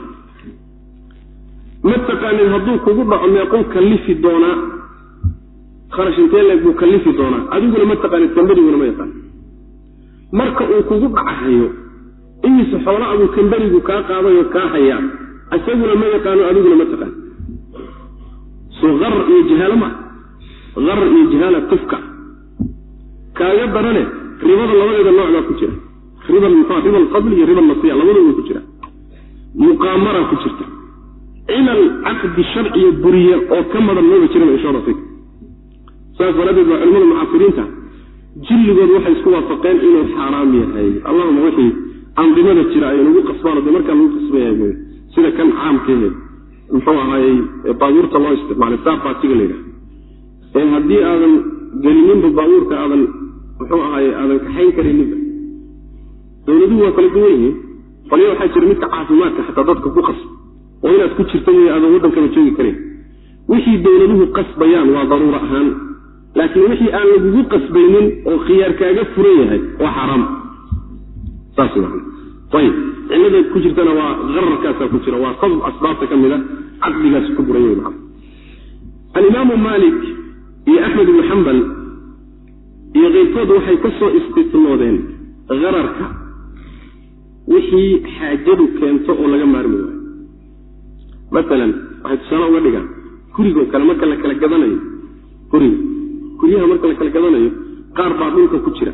ma taqaanid hadduu kugu dhaco meequu kallifi doonaa kharash intee leeg buu kallifi doonaa? Adiguna ma taqaanid kambaniguna ma yaqaan marka uu kugu dhacahayo imise xoola abuu kambanigu kaa qaadayoo kaa hayaa isaguna ma yaqaano adiguna ma taqaan. Soo qarar iyo jahaalo maa qarar iyo jahaala tufka kaaga darane ribada labadeeda nooc baa ku jira. Riba riba alfadl iyo riba nasiya labadooda ku jira muqaamara ku jirta. Cilal caqdi sharciya buriya oo ka madan maba jiraba inshorasi saas daraaddeed waa culimada mucaasiriinta jilligood waxay isku waafaqeen inuu xaaraam yahay. Allahuma wixii andimada jira ay nagu qasbaan de markaa lagu qasbaya sida kan caamkehe muxuu ahaayey baabuurta loo isticmaalay saarbaatiga la yidhaha ee haddii aadan gelininba baabuurka aadan muxuu ahaaye aadan kaxayn karaninba dowladuhu waa kala duwan yihiin. Qolya waxaa jira midka caafimaadka xataa dadka ku qasba oo inaad ku jirta wey aadan waddankaba joogi karayn wixii dowladuhu qasbayaan waa daruuro ahaan. Laakiin wixii aan lagugu qasbaynin oo khiyaar kaaga furan yahay waa xaaraam saas man ayib cilada ku jirtana waa qararkaasa ku jira waa sabab asbaabta ka mida caqdigaas ku buray alimaamu maalik iyo axmed ibnu xambal iyo keyrkood waxay ka soo istisnoodeen qararka wixii xaajadu keento oo laga maarmi waayo. Maalan waxay tusaale uga dhigaan gurigoo kale marka la kala gadanayo guriga guryaha marka la kala gadanayo qaar baa dhulka ku jira.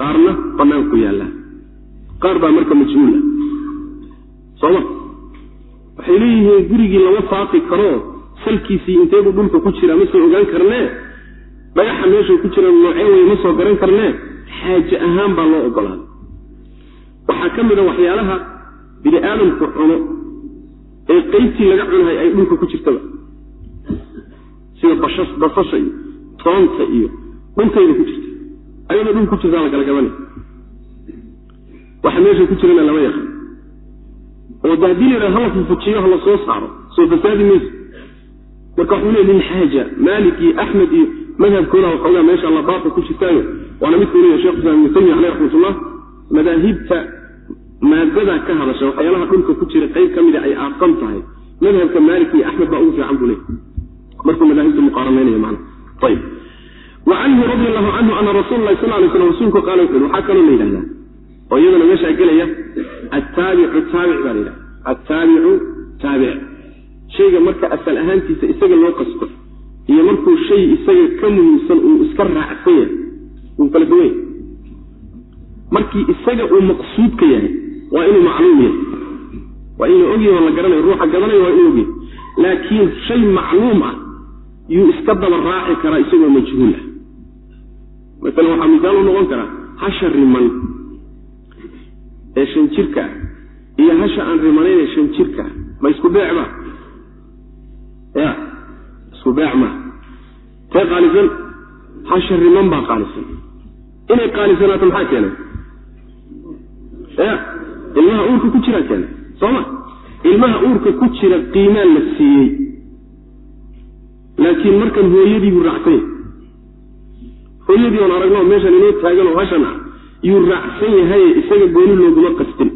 Qaarna banaanku yaallaa qaar baa marka majhuula sooma waxay leeyihiin gurigii lama faaqi karo salkiisii inteebuu dhulka ku jira ma soo ogaan karnee? Dhagaxa meeshuu ku jira noocee wey ma soo garan karnee? Xaaje ahaan baa loo ogolaaday waxaa ka mid a waxyaalaha bini aadamku cuno ee qeybtii laga cunahay ay dhulka ku jirtaba. Sida basasha iyo toonta iyo dhuntayda ku jirta. Ayadoo dhul ku jirtaa la kala gabanay waxa meesha ku jirana lama yaqaan. Oo la hala fufujiyo hala soo saaro soo fasaadi mayso marka waxuu leey lilxaaja maalik iyo axmed iyo madhabkooda waxoogaa meesha alla baabka ku jirtaayo waana midkuu leeyahy shekh islam ibnu taymiya caleyh raxmatullah madaahibta maadada ka hadasha waxyaalaha dhulka ku jira qayb ka mida ay aaqan tahay. Madhabka maalik iyo axmed baa ugu fiican buu leey markuu madaahibta muqaaranaynaya macna. Ayib wa canhu radi allahu canhu ana rasuula sal lay slam rasuulku qaala wuxu waxaa kaloo la yidhahdaa oo iyadana meeshaa gelaya attaabicu taabic baa la yidhahda attaabicu taabic. Shayga marka asal ahaantiisa isaga loo qasto iyo markuu shay isaga ka muhiimsan uu iska raacsan yahay wuu kala duwan yahay. Markii isaga uu maqsuudka yahay waa inuu macluum yahay. Waa inuu ogyahay oo la garanayo ruuxa gadanayo waa inuu ogyahay. Laakiin shay macluum ah yuu iska daba raaci karaa isagoo majhuul ah. Masalan waxaa misaal u noqon karaa hasha riman ee shan jirka ah iyo hasha aan rimanayn ee shan jirka ah ma isku beec ba ya isku beec ma. Tee qaalisan? Hasha riman baa qaalisan. Inay qaalisanaato maxaa keenay? Ya ilmaha uurka ku jiraa keenay. Soo ma? Ilmaha uurka ku jira qiimaan la siiyey. Laakiin markan hooyadii buu raacsan yahay hooyadii oon aragno meeshan inoo taagan oo hashan ah yuu raacsan yahaye isaga gooni looguma qastin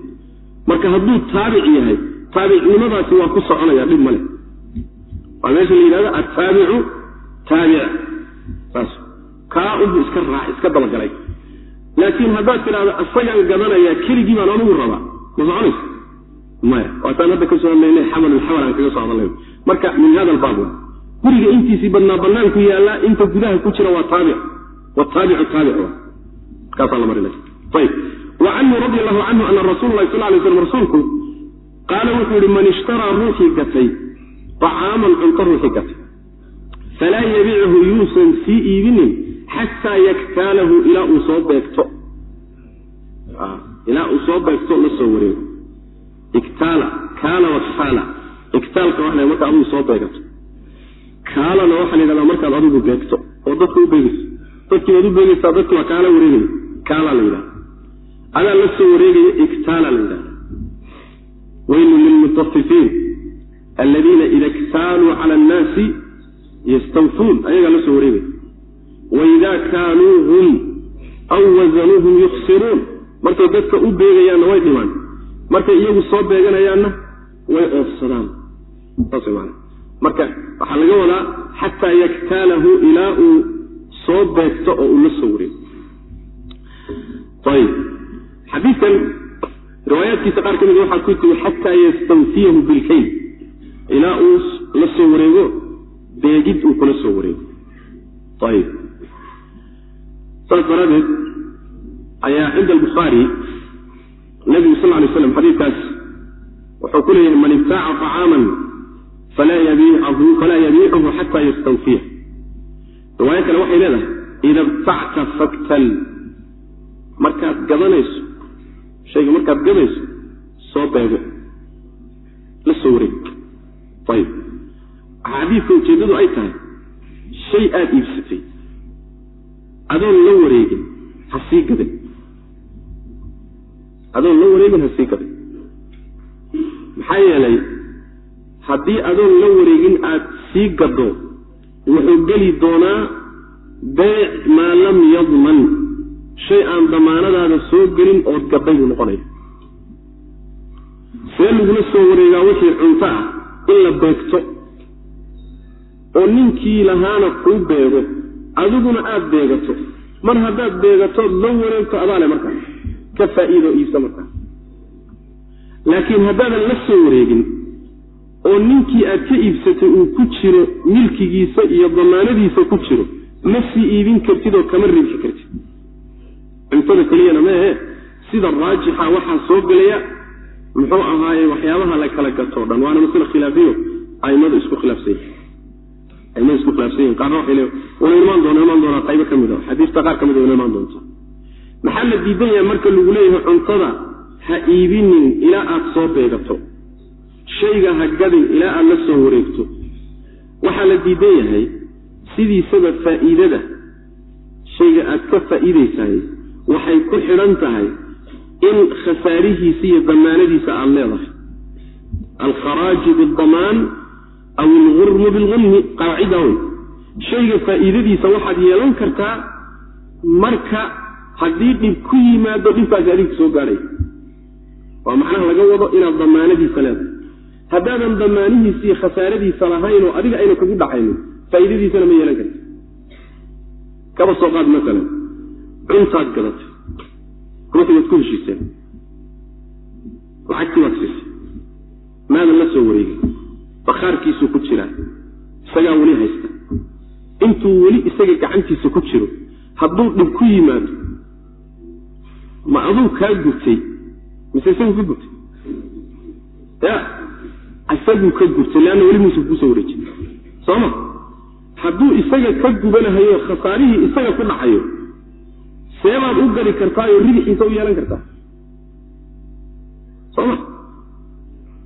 marka hadduu taabic yahay taabicnimadaasi waa ku soconaya dhib male waa meesha la yidhahdo attaabicu taabic. Saas. Kaa unbu iska raac iska dabagalay. Laakiin haddaad tidhahdo isagaan gadanayaa keligii baan anugu rabaa. Ma soconaysa maya. Waataan hadda ka soo hadlaynay xamal xamal aan kaga soo hadalnay marka min hada albaab guriga intiisii badnaa banaanku yaallaa inta gudaha ku jira waa taabic. Wataabicu taabic wa canhu radi allahu canhu ana rasuula lahi sal lay slam rasuulku qaala wuxuu yihi man ishtaraa ruuxii gatay طacaaman cunto ruuxii gatay falaa yabichu yuusan sii iibinin xataa yaktaalahu ilaa uu soo beegto. Ilaa uu soo beegto la soo wareego iktaala kaala waktaala iktaalka waxa marka adigu soo beegato kaalana waxaa la yidhahdaa markaad adigu beegto oo dadka u beegayso. Dadkii waad u beegaysaa dadki waa kaala wareegaya kaala la yidhahda adaa la soo wareegaya iktaala la yidhahda weylu lilmutafifiin aladiina ida iktaaluu cala annaasi yastawfuun ayagaa la soo wareegaya. Waidaa kaaluuhum aw wasanuuhum yuksiruun markay dadka u beegayaanna way dhimaan. Markay iyagu soo beeganayaanna way oofsadaan. Saas maana marka waxaa laga wadaa xataa yaktaalahu ilaa uu soo beegto oo uu la soo wareego ayib xadiidkan riwaayaadkiisa qaar ka mid waxaa ku timi xataa yastawfiyahu bilkayl ilaa uu la soo wareego beegid uu kula soo wareego ayib saas daraaddeed ayaa cinda albukhaari nabigu sal lay slam xadiidkaas wuxuu ku leeyahay man ibtaaca طacaaman falaa yabiicuhu xata yastawfiya riwaayo kale waxay leedahay ida btacta faktal markaad gadanayso shayga markaad gadayso soo beego la soo wareeg. Ayib. Waxaa xadiidka ujeeddadu ay tahay shay aada iibsatay adoon la wareegin ha sii gadan adoon la wareegin ha sii gadan maxaa yeelay haddii adoon la wareegin aad sii gaddo wuxuu geli doonaa beyc maa lam yadman shay aan damaanadaada soo gelin ood gadday buu noqonaya. See lagula soo wareegaa wixii cunto ah in la beegto oo ninkii lahaana kuu beego adiguna aada beegato. Mar haddaad beegatood la wareegto adaale markaas ka faa'iido iibsa markaas laakiin haddaadan la soo wareegin oo ninkii aad ka iibsatay uu ku jiro milkigiisa iyo damaanadiisa ku jiro ma sii iibin kartid oo kama ribxi kartid cuntada keliyana maehe sida raajixa waxaa soo gelaya muxuu ahaaye waxyaabaha la kala gatoo dhan. Waana masle khilaafiyo. Aimadu isku khilaafsan yihiin aimadu isku khilaafsan yihiin qaarna waxay le wana imaan doona imaan doonaa. Qaybo ka mid a xadiista qaar ka mid a wana imaan doonta maxaa la diidan yahay marka lagu leeyahay cuntada? Ha iibinin ilaa aada soo beegato. Shayga ha gadin ilaa aada la soo wareegto. Waxaa la diidan yahay sidiisaba faa'iidada. Shayga aad ka faa'iidaysahay waxay ku xidhan tahay in khasaarihiisa iyo damaanadiisa aada leedahay. Alkharaaju bidamaan aw algurmu bilgummi qaacida wey shayga faa'iidadiisa waxaad yeelan kartaa marka haddii dhib ku yimaado dhibkaasi adiga soo gaadhay waa macnaha laga wado inaad damaanadiisa leedahay. Haddaadan damaanihiisa iyo khasaaradiisa lahayn oo adiga ayna kugu dhacaynin faa'iidadiisana ma yeelan karti kaba soo qaad masalan cuntaad gadatay ruuxii waad ku heshiiseen lacagtii waad siisay maadan la soo wareegin bakhaarkiisuu ku jiraa isagaa weli haysta. Intuu weli isaga gacantiisa ku jiro hadduu dhib ku yimaado ma aduu kaa gubtay mise isagu ka gubtay ya isaguu ka gubtay leanna weli muuse kuusoo wareejin. Soo ma? Hadduu isaga ka gubanahayo khasaarihii isaga ku dhacayo seebaad u gari kartaayoo ribixiisa u yeelan kartaa. Soo ma?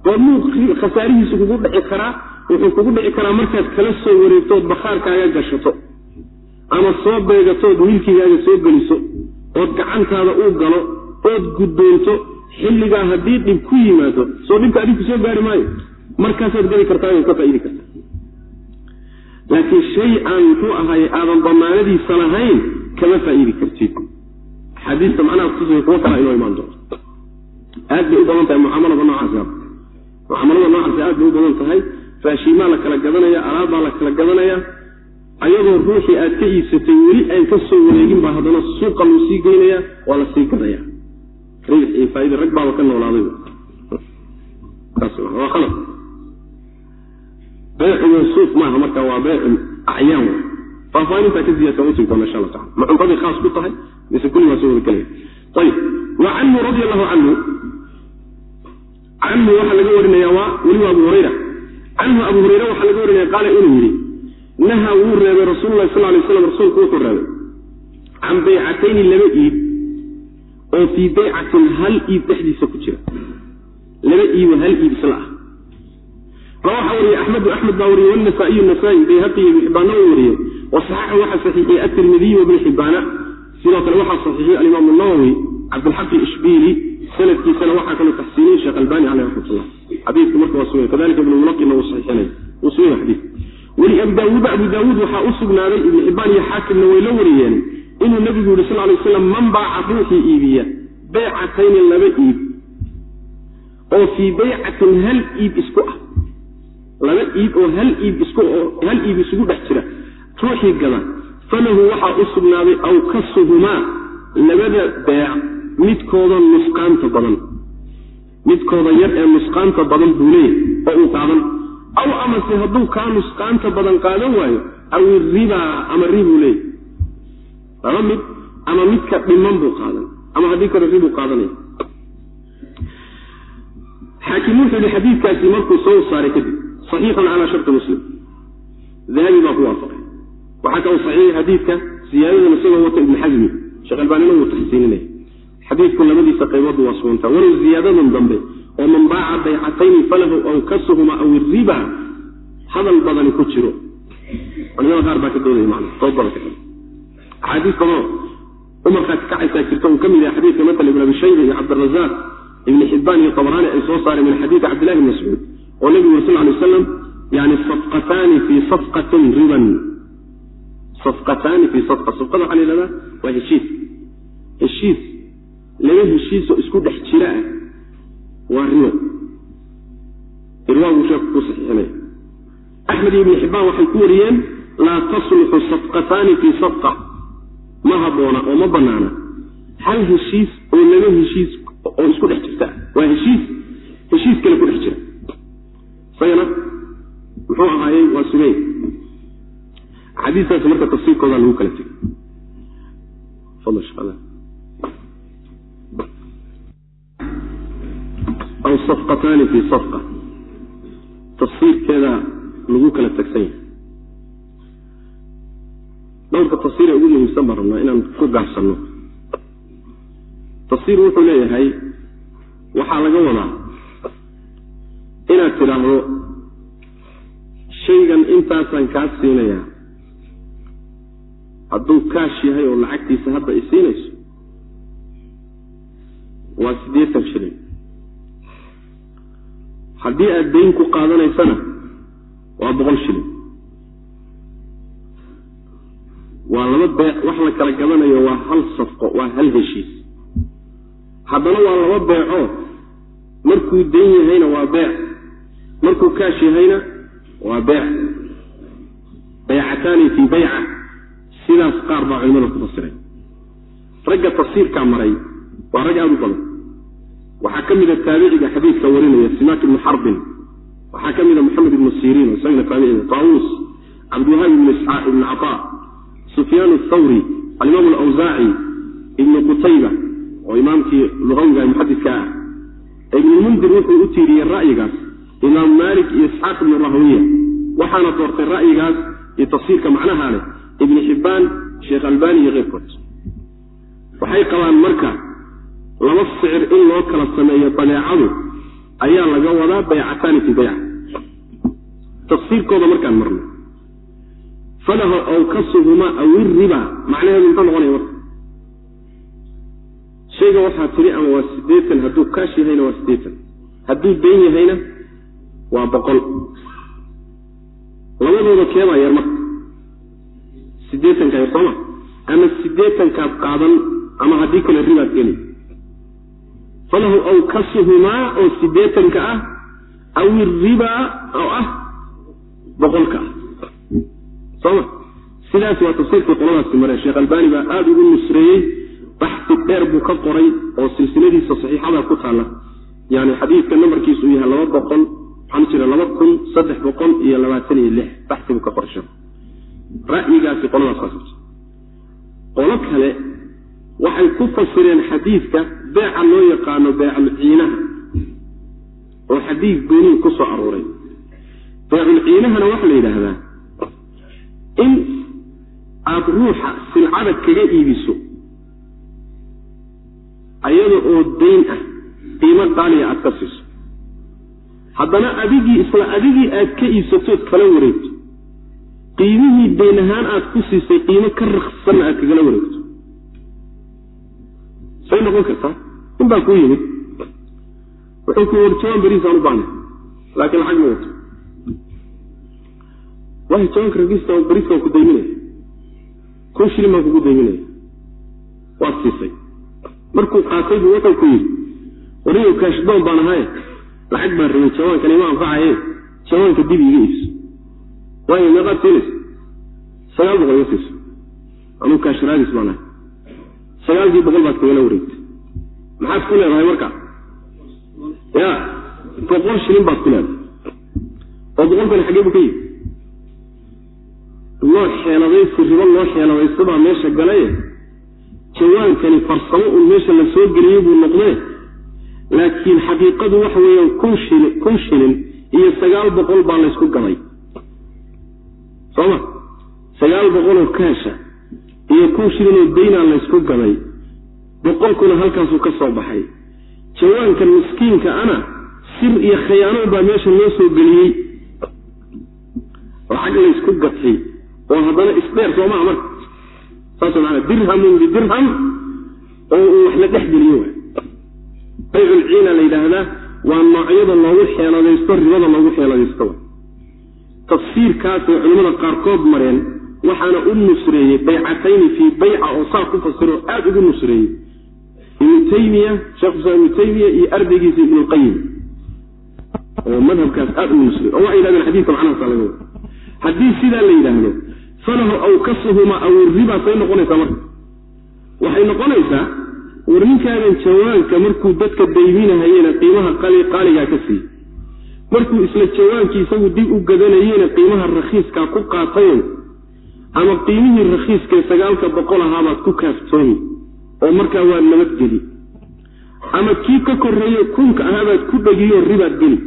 Goormuu khasaarihiisu kugu dhici karaa wuxuu kugu dhici karaa markaad kala soo wareegtood bakhaarkaaga gashato ama soo beegatood milkigaaga soo geliso ood gacantaada uu galo ood guddoonto xilligaa haddii dhib ku yimaado soo dhibka adinku soo gaari maayo. Markaasaad geli kartaa ka faaidi karta laakiin shay aan muxuu ahaye aadan damaanadiisa lahayn kama faa'iidi kartid. Axaadiista macnaha kutusiya kuwo kala inoo imaan doonto aad bay u badan tahay mucaamalada noocaasi mucaamalada noocaasi aad bay u badan tahay. Raashiimaa la kala gadanaya alaabbaa la kala gadanaya. Ayadoo ruuxii aad ka iibsatay weli aan ka soo wareegin baa haddana suuqa luu sii geynaya waa la sii gadaya ribix iyo faaida rag baaba ka noolaaday. Waa khalad. Beycu mawsuuf maaha marka waa beycu acyaan faahfaahintaa ka ziyadsan utigi doona insha alla taala ma cuntaday khaas ku tahay? Mise kulli waa soo wada gelaya ayib wa canhu radi allahu canhu. Canhu waxaa laga warinaya waa weli waa abu hurayra. Canhu abu hurayre waxaa laga warinaya qaala inuu yidhi naha wuu reebay rasuululahi sal lay slam rasuulku wuxuu reebay can baycatayni laba iib oo fii baycatin hal iib dhexdiisa ku jira. Laba iibo hal iib isla ah. Rawaxa wariye axmedu axmed baa wariye wnasaa-iyu nasaa-i bayhaqi ibn wasaxaxu waxaa saxiixiyey atirmidiy wabn xibbaana sidoo kale waxaa saxiixiyey alimaamu nawowi cabdilxaqi ishbiili sanadkiisana waxaa kaloo taxsiiniyey sheekh albani caleyh raxmatullah xadiidku marka waa sugan kadalika ibnu mulaqina wuu saxiixinay. Wuu suganya xadiidka weli abi abu daawuud waxaa u sugnaaday ibnu xibbaan iyo xaakimna way la wariyeen inuu nabigu yihi sal lay slam man baaca ruuxii iibiya beycatayni laba iib. Oo fii beycatin hal iib isku ah. Laba iib oo hal iib isku hal iib isugu dhex jira ruuxii gada falahu waxaa u sugnaaday awkasuhumaa labada beec midkooda nusqaanta badan. Midkooda yar ee nusqaanta badan buu leeyahy oo uu qaadan. Aw amase hadduu kaa nusqaanta badan qaadan waayo aw iribaa ama ribuu leeyahy laba mid ama midka dhiman buu qaadan ama haddii kale ribuu qaadanaya. Xaakim wuxuu yihi xadiidkaasi markuu soo saaray kadib saxiixun calaa sharti muslim. Dahabi baa ku waafaqay waxaa kaloo saxiixay xadiidka siyaadadan isagoo wata ibni xasmi. Sheekh albaanina wuu taxsiininaya xadiidku labadiisa qayboodba waa sugantaa. Walow ziyaadadan dambe oo man baaca baycatayni falahu awkasuhuma aw iriba hadal badani ku jiro. Culimada qaar baa ka doodaya man dood badan ka axaadiis badanoo umarkaasi kacaysaa jirta uu ka mid yahay xadiidka matal ibn abi shayba iyo cabdirazaaq ibni xibaan iyo tabraani ay soo saareen min xadiidi cabdillahi bn mascuud oo nebigu uri sal lay aslam yani safqataani fii safqatin riban safqataani fii safqa safqada waxaa la yihahdaa waa heshiis heshiis laba heshiisoo isku dhex jira ah waa ribo irwaaguu sheeku ku saxiixinaya axmed iyo ibni xibbaan waxay ku wariyeen laa tasluxu safqataani fii safqa ma habboona oo ma banaana hal heshiis oo laba heshiis oo isku dhex jirta waa heshiis heshiis kale ku dhex jira isagana muxuu ahaayey waa sugey axaadiistaas marka tafsiirkooda lagu kala tegay aw safqataani fii safqa. Tafsiirkeeda lagu kala tegsan yahay dhowrka tafsiir ee ugu muhiimsan baan rabnaa inaan ku gaabsanno tafsiir wuxuu leeyahay waxaa laga wadaa inaad tidhaahdo shaygan intaasaan kaa siinayaa hadduu kaash yahay oo lacagtiisa hadda i siinayso waa siddeetan shilin. Haddii aad dayn ku qaadanaysana waa boqol shilin. Waa laba beec wax la kala gadanayo waa hal safqo waa hal heshiis. Haddana waa laba beeco markuu dayn yahayna waa beec markuu kaash yahayna waa beec baycataani fii bayca sidaas qaar baa culimada ku fasiray ragga tafsiirkaa maray waa rag aada u badan. Waxaa ka mida taabiciga xadiidka warinaya simaak ibnu xarbin waxaa ka mida moxamed ibnu siriin oo isagana taabiciga taawuus cabdiwahaab ibnu isxaaq ibnu cataa sufyaan athawri alimaam alawsaaci ibnu qutayba oo imaamkii luqawiga muxadidka ah. Ibnulmundir wuxuu u tiiriyey ra'yigaas imaam maalik iyo isxaaq ibnu rahwiya waxaana doortay ra'yigaas iyo tafsiirka macnaha leh ibni xibbaan sheekh albani iyo keyrkood waxay qabaan marka laba sicir in loo kala sameeyo badeecadu ayaa laga wadaa baycataani fi bayca. Tafsiirkooda markaan marno falahu awkasuhumaa aw iriba macnaheedu muxuu noqonaya marka shayga waxaa tiri ama waa siddeetan hadduu kaash yahayna waa siddeetan. Hadduu dayn yahayna waa boqol. Labadooda keebaa yar marka siddeetanka yar sooma ama siddeetankaad qaadan ama haddii kale ribaad geli. Falahu awkasuhumaa oo sideetanka ah aw iribaa oo ah boqolka ah. Soma sidaas waa tafsiirkii qoladaasi mareen sheekh albani baa aada ugu nusreeyey baxsi dheer buu ka qoray oo silsiladiisa saxiixada ku taalla. Yani xadiidka nambarkiisu uu yahay laba boqol waxaan jira laba kun saddex boqol iyo labaatan iyo lix. Baxsi buu ka qoray sheekh ra'yigaasi qoladaas qolo kale waxay ku fasireen xadiidka beeca loo yaqaano beecalciinaha oo xadiid goonihi ku soo arooray. Beeculciinahana waxaa la yidhaahdaa in aada ruuxa silcada kaga iibiso ayada oo dayn ah qiimo qaaliya aada ka siiso. Haddana adigii isla adigii aad ka iibsatood kala wareegto qiimihii dayn ahaan aada ku siisay qiimo ka raksanna aad kagala wareegto. Say noqon kartaa in baa kuu yimid. Wuxuu ku yiri jawaan beriisaan u baanay laakiin lacag ma wato. Waay jawaanka ragiista beriiskaan ku dayminaya kun shilin baan kugu dayminaya waad siisay. Markuu qaatay buu wuxuu ku yidhi wariyo kaashdoon baan ahaye lacag baan rabay jawaankani ma anfacaye jawaanka dib iga iibso waayo meeqaad siinaysa sagaal boqol iga siiso anuu kaashiraadis baan ahay sagaalkii boqol baad kagala wareegtay. Maxaad ku leedahay marka ya boqol shilin baad ku leedahay. Oo boqolkani xaggee bu ka yimi loo xeeladaysi ribo loo xeeladaystabaa meesha galaye jawaankani farsamo un meesha la soo geliyey buu noqdee laakiin xaqiiqadu waxa weeyaan kun shilin kun shilin iyo sagaal boqol baa laysku gaday sooma sagaal boqoloo kaasha iyo kun shilinoo daynaa laysku gaday boqolkuna halkaasuu ka soo baxay. Jawaankan miskiinka ana sir iyo khayaanoon baa meesha loo soo geliyey. Lacag laysku gatay oo haddana isdheer soomaa marka. Saas maana dirhamun bidirham oo uu wax la dhex geliyo bayculciina la yidhaahdaa waa noocyada loogu xeeladaysto ribada loogu xeeladaysto tafsiirkaasay culimmada qaarkood mareen waxaana u nusreeyey baycatayni fii bayca oo saa ku fasiro aada ugu nusreeyey. Ibnu taymiya shekh islaam ibnu taymiya iyo ardaygiisa ibnulqayim oo madhabkaas aada ugu nusreeyey. Oo waxay yidhahdeen xadiidka macnahaasa laga wada. Haddii sidaa la yidhaahdo falahu awkasuhuma aw iribaa say noqonaysaa marka. Waxay noqonaysaa war ninkaagan jawaanka markuu dadka dayminahayena qiimaha qaaligaa ka siiyey markuu isla jawaankii isagu dib u gadanayena qiimaha rakhiiskaa ku qaatayo ama qiimihii rakhiiskae sagaalka boqol ahaabaad ku kaaftoomi oo markaa waa nabadgeli ama kii ka koreeye kunka ahaabaad ku dhegiyo ribaad geli.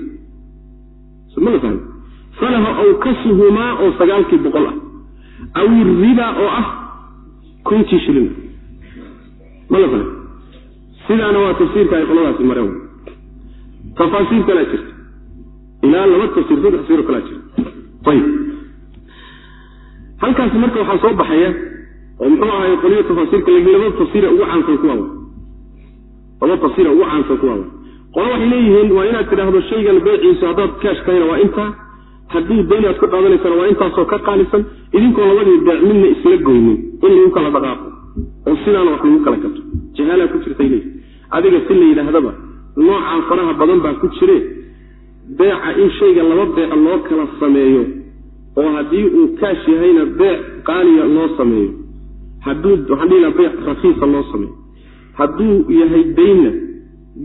Falahu awkasuhumaa oo sagaalkii boqol ah aw iriba oo ah kuntii shilin. Sidaana waa tafsiirka ay qoladaasi mareen. Tafaasiir kalaa jirta ilaa laba tafsiir saddex tafsiiro kalaa jirta ayib. Halkaasi marka waxaa soo baxaya oo muxuu ahaay qoliyo tafaasiirka laba tafsiira ugu caansan kuwaa laba tafsiira ugu caansan kuwaa qolo waxay leeyihiin waa inaad tidhaahdo shaygan beeciisu haddaad kaash tahayna waa intaa. Haddii dayn aad ku qaadanaysana waa intaasoo ka qaalisan. Idinkoo labadii beec midna isla goynin in lagu kala dhaqaaqo. Oo sidaana wax lagu kala gato. Jahaalaa ku jirtay leeyihi adiga si la yidhaahdaba noocaa faraha badan baa ku jire beeca in shayga laba beec loo kala sameeyo oo haddii uu kaash yahayna beec qaaliya loo sameeyo hadduu waxaan dhihi laha beec rakiisa loo sameeyo hadduu yahay daynna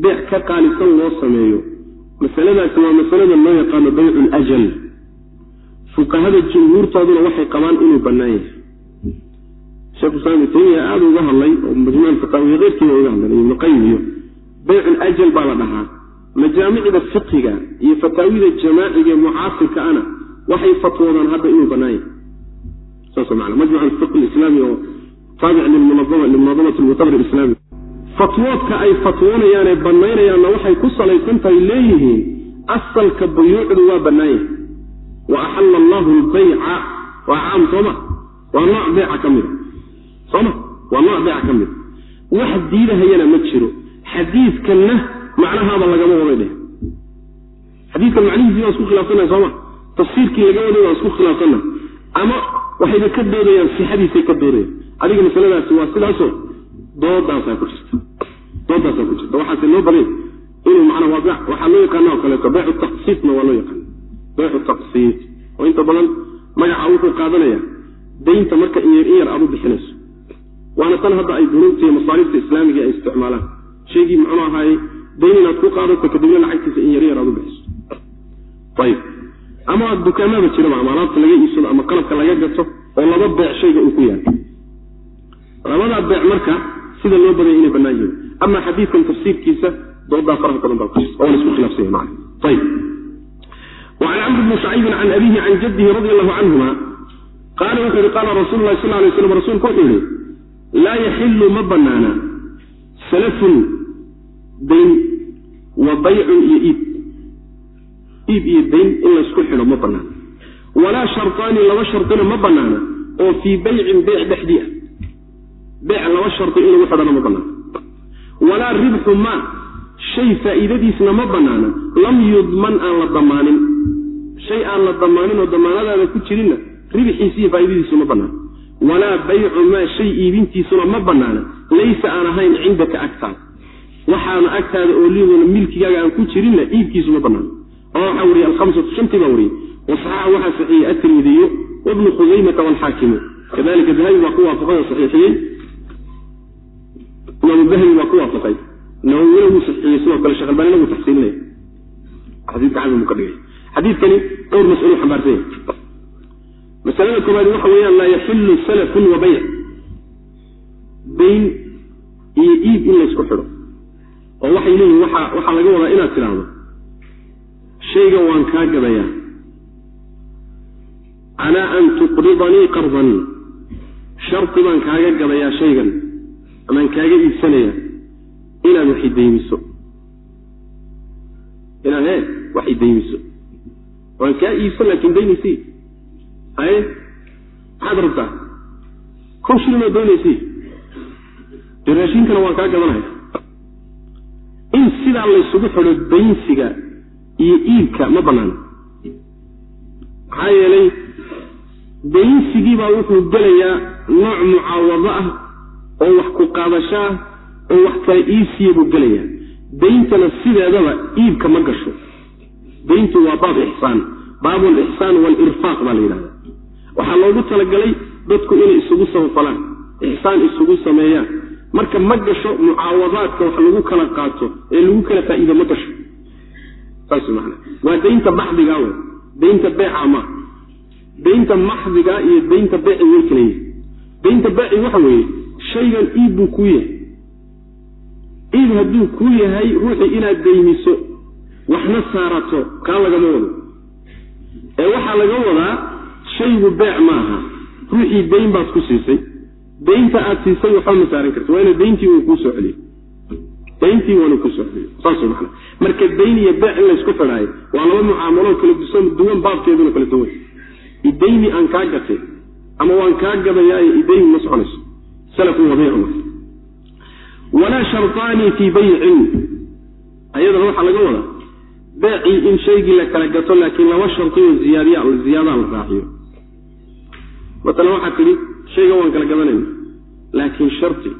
beec ka qaalisan loo sameeyo masaladaasi waa masalada loo yaqaano baycu ljal fuqahada jumhuurtooduna waxay qabaan inuu bannaan yahay. Sheekh islaam ibnu taymiya aada uga hadlay oo majmuuc fataawiya keyrkiiba uga hadlay ibnu qayim baycu ljal baa la dhahaa majaamicda fiqiga iyo fataawida jamaaciga ee mucaasirka ana waxay fatwoodaan hadda inuu lmutabr islaami fatwoodka ay fatwoonayaanee bannaynayaanna waxay ku salaysan tahay leeyihiin asalka buyuucdu waa bannaan yahay wa axalla allahu lbayca waa caam sooma waa nooc beeca ka mida sooma waa nooc beeca ka mida wax diidahayana ma jiro. Xadiidkanna macnahaaba lagama waday dheh xadiidkan macnihiisii waan isku khilaafsannaha sooma. Tafsiirkii laga waday waan isku khilaafsannaha ama waxayba ka doodayaan sixadiisay ka doodayaan. Adiga masaladaasi waa sidaasoo doodaasaa ku jirta doodaasaa ku jirta waxaase loo badanya inuu macnaa waa waxaa loo yaqaana oo kaleeto beecu taqsiidna waa loo yaqaana beecu taqsiid. Oo inta badan magaca wuxuu qaadanaya daynta marka in yar in yar aad u bixinayso. Waana tan hadda ay dunuubta iyo masaarifta islaamiga ay isticmaalaan. Shaygii muxuu ahaaye dayn inaad ku qaadato kadibna lacagtiisa in yar yar aad u bixiso ayib ama dukaamada jiraba ama alaabta laga iibsado ama qalabka laga gato oo laba beec shayga uu ku yahay labadaa beec marka sida loo badanya inay bannaan yihiin ama xadiidkan tafsiirkiisa doodaa faraha badan baa ku jirta oo la isku khilaafsanya macna ayib وعن cمر بن شhcayb can abihi can jaddihi radi allahu canهuma qaala wuxuu yihi qaala rasuulu lahi sal lay slam rasuulku wuxuu yihi laa yaxilu ma banaana salafun dayn wa baycun iyo iib. Iib iyo dayn in laysku xidho ma banaana walaa sharطaani laba shardina ma banaana oo fii baycin beyc dhexdii ah. Beyc laba shardi in lagu xidhana ma banaana walaa ribxu ma shay faa'iidadiisna ma banaana lam yudman aan la damaanin shay aan la damaanin oo damaanadaada ku jirinna ribxiisi iyo faaidadiisu ma banaana walaa baycu maa shay iibintiisuna ma banaana laysa aan ahayn cindaka agtaada waxaana agtaada oo liidona milkigaaga aan ku jirinna iibkiisu ma banaana oo waxaa wariyey alhamsatu shantii baa wariyey wasaxaxa waxaa saxiixiyey atirmidiyu wabnu khusaymata walxaakimu kadalika dahabi baa ku waafaqay oo saxiixiyey. Imaamu dahabi baa ku waafaqay. Nawawina wuu saxiixiyey sidoo kale sheekh albaanina wuu taxsiilinaya xadiidka xasan buu ka dhigay. Xadiidkani dhowr mas'alo xambaarsan. Yahay masalada koowaad waxa weeyaan laa yaxilu salafun wa bayc dayn iyo iib in laysku xidho oo waxay leeyihiin waxa waxaa laga wadaa inaad tidhaahdo shaygan waan kaa gadayaa calaa an tuqridanii qardan. Shardi baan kaaga gadayaa shaygan amaan kaaga iibsanayaa inaad wax idaymiso inaad he wax idaymiso waan kaa iibsan laakin daynaysi haye maxaad rabtaa? Kun shilin oo daynaysi dee raashinkana waan kaa gadanaya in sidaa laysugu xidho daynsiga iyo iibka ma banaana maxaa yeelay daynsigiibaa wuxuu gelayaa nooc mucaawado ah oo wax ku qaadasho ah oo wax kala iibsiya buu gelayaa. Dayntana sideedaba iibka ma gasho. Dayntu waa baab ixsaan. Baabu alixsaan waalirfaaq baa la yidhahda waxaa loogu talagalay dadku inay isugu sabafalaan ixsaan isugu sameeyaan marka ma gasho mucaawadaadka wax lagu kala qaato ee lagu kala faa'iido ma gasho. Saas maana. Waa daynta baxdiga wey daynta beeca ma. Daynta maxdiga iyo daynta beeci way kala yihi daynta beeci waxa weeye shaygan iib buu kuu yahay. Iib hadduu kuu yahay ruuxii inaad daymiso waxna saarato kaa lagama wado. Ee waxaa laga wadaa shaygu beec ma aha. Ruuxii dayn baad ku siisay daynta aad siisay waxba ma saaran karta waa ina dayntii uu kuu soo celiyo dayntii waanu ku soo celiyo saas mana marka dayn iyo beec in laysku xidhaayo waa laba mucaamaloo kala dusan duwan baabkeeduna kala duwan. Idayni aan kaa gatay ama waan kaa gadayaayo idayni ma soconayso. Salafun wabiicun walaa shartaani fii baycin ayadana waxaa laga wadaa beecii in shaygii la kala gato laakiin laba shardioo ziyaadiya ziyaadaa la raaciyo. Matalan waxaad tidhi shaygan waan kala gadanayna laakiin shardi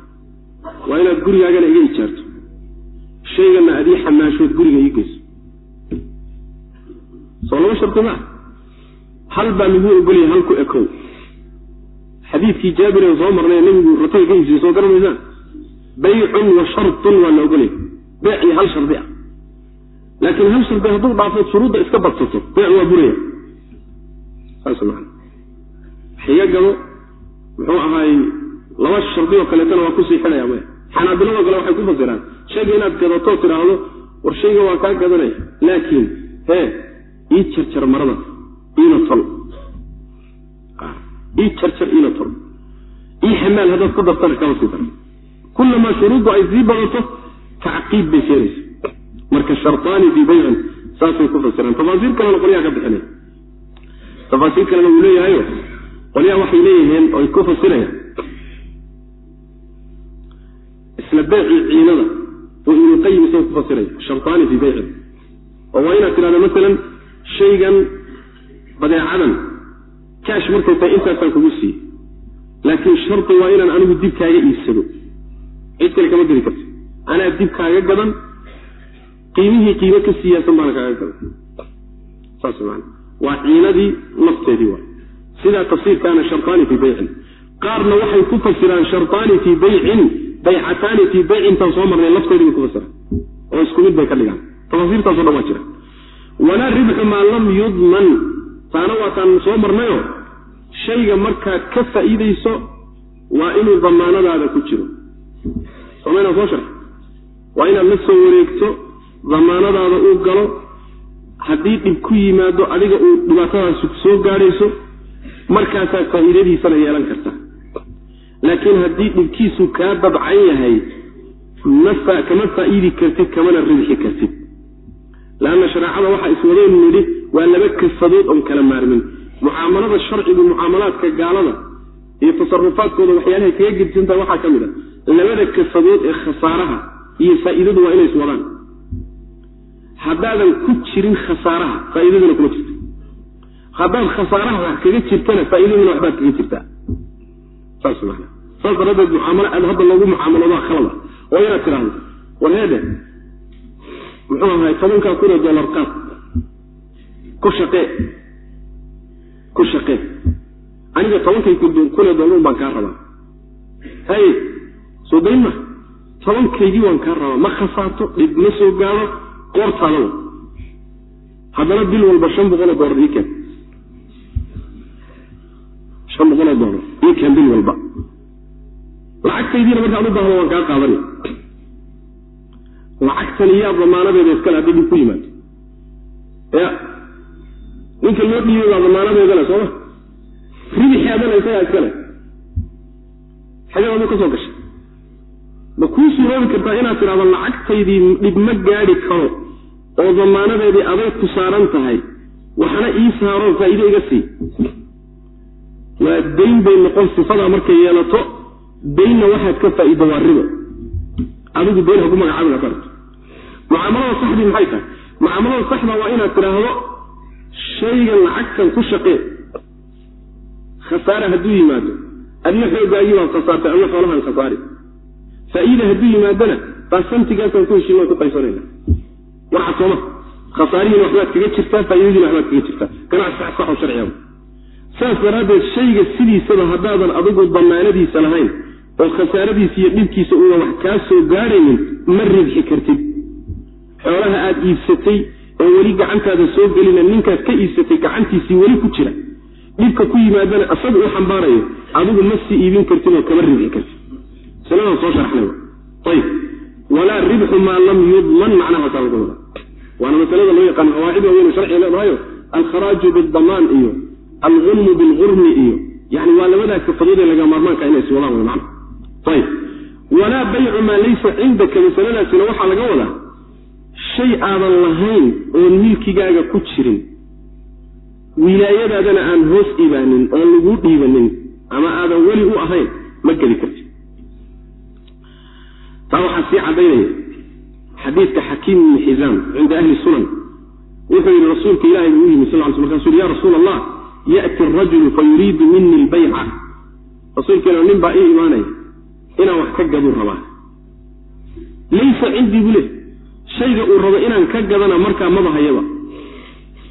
waa inaad gurigaagana iga ijaarto. Shaygana aad ii xamaashood guriga ii geyso. Soo laba shardi maa hal baa lagu ogolyahay hal ku ekow. Xadiidkii jaabiren soo marnay nabigu ratay ka iibsiye soo garamaysaan baycun wa shartun waa la ogolyahay. Iyo hal shardi ah. Laakiin hal shardi hadduu dhaafo shuruudda iska badsato. Beec waa buraya saas maana xiga gado muxuu ahaay laba shardi oo kaleetana waa ku sii xidhaya maya xanaabiladoo kale waxay ku fasiraan shayga inaad gadatoo tidhaahdo war shayga waa kaa gadanaya laakiin hee ii jarjar marada iina tol. Ii jarjar iina tol. Ii xamaal haddaad ku dartana kama sii dara kullamaa shuruuddu ay sii badato tacqiib bay keenaysa marka shartaani fii baycin saasay ku fasiraan tafaasiir kalena qolyaha ka bixinay. Tafaasiir kalena wuu leeyahayo qolyaha waxay leeyihiin oy ku fasirayaan. Isla beecii ciinada uu ibnuqayim isagoo ku fasiraya shartaani fii baycin oo waa inaad tidhahdo masalan shaygan badeecadan kaash markay tahay intaasaan kugu siiyey. Laakiin shardi waa inaan anigu dib kaaga iibsado. Cid kale kama gedi karto. Anaa dib kaaga gadan qiimihii qiimo ka siyaasan baana kaaga gadan. Saas man waa ciinadii nafteedii waa sidaa tafsiirkaana shartaani fii baycin qaarna waxay ku fasiraan shartaani fii baycin baycataani fii baycintaan soo marnay lafteedii bay ku fasiraan. Oo isku mid bay ka dhigaan. Tafasiirtaaso dhan waa jira. Walaa ribxu maa lam yudman. Taana waataan soo marnayo shayga markaad ka faa'iidayso waa inuu damaanadaada ku jiro. Somaynaan soo sharx. Waa inaad la soo wareegto damaanadaada uu galo haddii dhib ku yimaado adiga uu dhibaatadaasi soo gaadhayso markaasaad faa'iidadiisana yeelan kartaa laakiin haddii dhibkiisu kaa dabcan yahay ma kama faa'iidi kartid kamana ribxi kartid. Leanna shareecada waxaa iswadaynu nidhi waa laba kasadood oon kala maarmin. Mucaamalada sharcigu mucaamalaadka gaalada iyo tasarufaadkooda waxyaalahay kaga gedsantaha waxaa ka mid a labada kasadood ee khasaaraha iyo faa'iidadu waa inay iswadaan. Haddaadan ku jirin khasaaraha faa'iidaduna kuma jirto haddaad khasaaraha wax kaga jirtana faa'iidaduna waxbaad kaga jirtaa. Saas daraaddeed mucaamalo aad hadda loogu mucaamaloodaa khalada waa inaad tidhaahdo warheede muxuu ahay tobankaa kun oo dollar qaad. Ku shaqee. Ku shaqee. Aniga tobankay kun oo dollar baan kaa rabaa. Hay soo dayn ma. Tobankaygii waan kaa rabaa. Ma khasaarto dhib ma soo gaado qoortaadaba haddana bil walba shan boqol oo dollar ii keen shan boqol oo dollar ii keen bil walba lacagtaydiina markaan u baahdo waan kaa qaadanaya lacagtan iyaa damaanadeeda iskale haddii dhib ku yimaado. Ya. Ninka loo dhiibay baa damaanadeeda le sooma ribixi adana isagaa iskale. Xageedaadu ka soo gashay. Ma kuu suuroobi kartaa inaad tidhahdo lacagtaydii dhib ma gaadhi karo oo damaanadeedii aday ku saaran tahay waxna ii saaroo faa'iide iga sii. Waa dayn bay noqon sifadaa markay yeelato daynna waxaad ka faa'iida waa ribo adigu dayn haku magacaabin hadarto mucaamalada saxdii maxay tahay? Mucaamalada saxda waa inaad tidhaahdo shaygan lacagtan ku shaqee. Khasaare hadduu yimaado adna xoogaagii baad khasaartay adna xoolahaan khasaari faa'iida hadduu yimaadona baasantigaasaan ku heshiin waan ku qaysanayna warcad sooma khasaarihiina waxbaad kaga jirtaa faa'iidadiina waxbaad kaga jirtaa. Ganacsi sax saxoo sharciga saas daraaddeed shayga sidiisaba haddaadan adigu damaanadiisa lahayn oo khasaaradiisa iyo dhibkiisa uuna wax kaa soo gaadhaynin ma ribxi kartid. Xoolaha aad iibsatay oo weli gacantaada soo gelina ninkaad ka iibsatay gacantiisii weli ku jira. Dhibka ku yimaadana isaga u xambaarayo adigu ma sii iibin kartid oo kama ribxi kartid. Masaladaan soo sharxnay ayib walaa ribxu maa lam yudman macnahaasaa lagu wadaa waana masalada loo yaqaan qawaacid waaweyn sharciga leedahayo alkharaaju bildamaan iyo algunmu bilgurmi iyo yani waa labadaa kafadood ee laga maarmaanka inay iswadaan walaa baycu maa laysa cindaka masaladaasina waxaa laga wadaa shay aadan lahayn oon milkigaaga ku jirin wilaayadaadana aan hoos dhibaanin oon laguu dhiibanin ama aadan weli u ahayn ma geli kartid taa waxaa sii caddaynaya xadiidka xakiim ibni xisaam cinda ahli sunan wuxuu yidhi rasuulka ilahi buu u yimi sal l yhi ya rasuula allah ya'ti arajulu fa yuriidu mini lbayca rasuulkeena nin baa ii imaanaya inaan wax ka gaduu rabaa. Laysa cindii buu leh shayga uu rabo inaan ka gadana markaa maba hayaba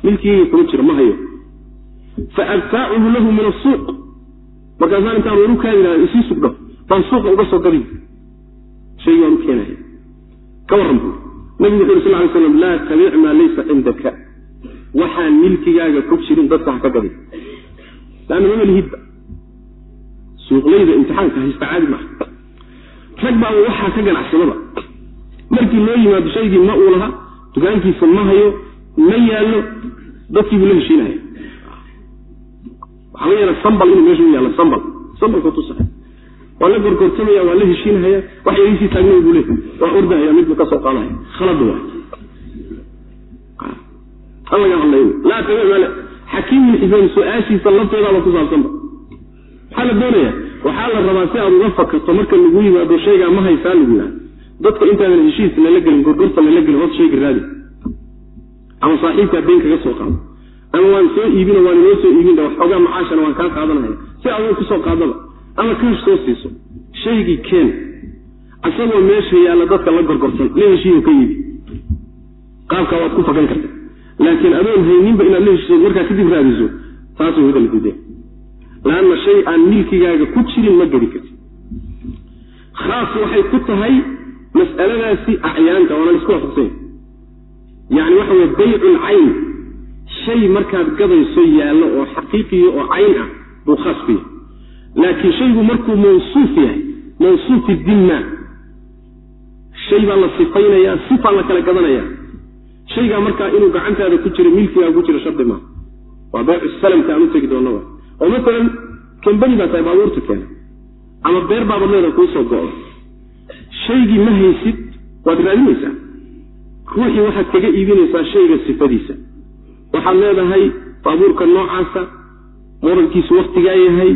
milkigeyga kuma jira ma hayo. Fa abtaacuhu lahu min asuuq markaasaan intaan waru kaadina isii sugdho baan suuqa uga soo gadi shaygi waan u keenaya ka warran buu. Nabigu wuxu uri sal lay slam laa tabic maa laysa cindaka. Waxaan milkigaaga ku jirin dadka ha ka gadin laanna mama lihidba. Suuqlayda imtixaanka haysta caadi maaha rag baaba waxaa ka ganacsadaba markii loo yimaado shaygii ma uu laha dukaankiisa ma hayo ma yaallo dadkii buu la heshiinaya. Waxaa laga yaalla sambal inuu meesha u yaallo sambal. Sambalka tusa waa la gorgortamaya waa la heshiinhaya wax yariisii taagnay buu leeyahy waa ordahaya midbuu ka soo qaadaya. Khalada waa. An laga hadlay laa tabic male xakiim xisaan su'aashiisa lafteedaaba ku saabsanba maxaa la doonaya waxaa la rabaa si aad uga fakarto marka lagu yimaado shaygaa ma haysaa lagu yidhaha dadka intaadan heshiis lala gelin gorgorta lala gelin hoos shayga raadi. Ama saaxiibkaa been kaga soo qaado. Ama waan soo iibino waan inoo soo iibin waxoogaa macaashana waan kaa qaadanaya. Si adugu ku soo qaadaba ama kaash soo siiso shaygii keen. Isagoo meesha yaalla dadka la gorgorsan la heshiiyo ka yibi qaabkaa waad ku fakan karta. Laakiin adoon hayninba inaad la heshiiso markaa kadib raadiso taasuu diideen laanna shay aan milkigaaga ku jirin ma geli karti khaas waxay ku tahay mas'aladaasi acyaanta waana la isku waafaqsanya yani waxa weye baycul cayn. Shay markaad gadayso yaallo oo xaqiiqiya oo cayn ah buu khaas ku yahay. Laakiin shaygu markuu mawsuuf yahay mawsuufi dimma shay baa la sifaynayaa sifaa la kala gadanaya shaygaa markaa inuu gacantaada ku jiro milkigaa ku jiro shardi maaha. Waa baycu salamka aan u tegi doona oo maalan kambani baa tahay baabuurta keena ama beer baabad leeda kuusoo go-do shaygii ma haysid waad raadinaysaa. Ruuxii waxaad kaga iibinaysaa shayga sifadiisa. Waxaad leedahay baabuurka noocaasa morankiisu waktigaa yahay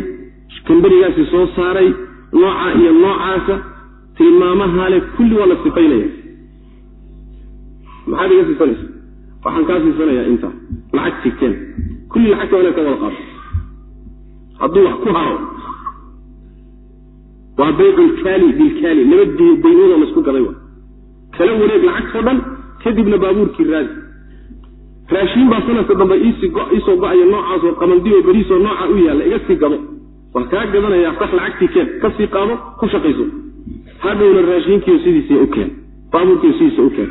kambanigaasi soo saaray noocaa iyo noocaasa tilmaamaha le kulli waa la sifaynaya. Maxaad iga siisanaysa waxaan kaa siisanayaa intaa lacagtii keen kulli lacagta waa inaad ka wada qaato hadduu wax ku haro. Waa baycu lkaali bilkaali laba daymoodoo la isku gaday wa kala wareeg lacagtoo dhan kadibna baabuurkii raadi. Raashiin baa sanadka dambe iisoo go'aya noocaasoo qamandioo beriisoo nooca u yaalla iga sii gado waa kaa gadanayaa sax lacagtii keen ka sii qaado ku shaqayso. Hadhowna raashiinkiio sidiisa u keen baabuurkiio sidiisa u keen.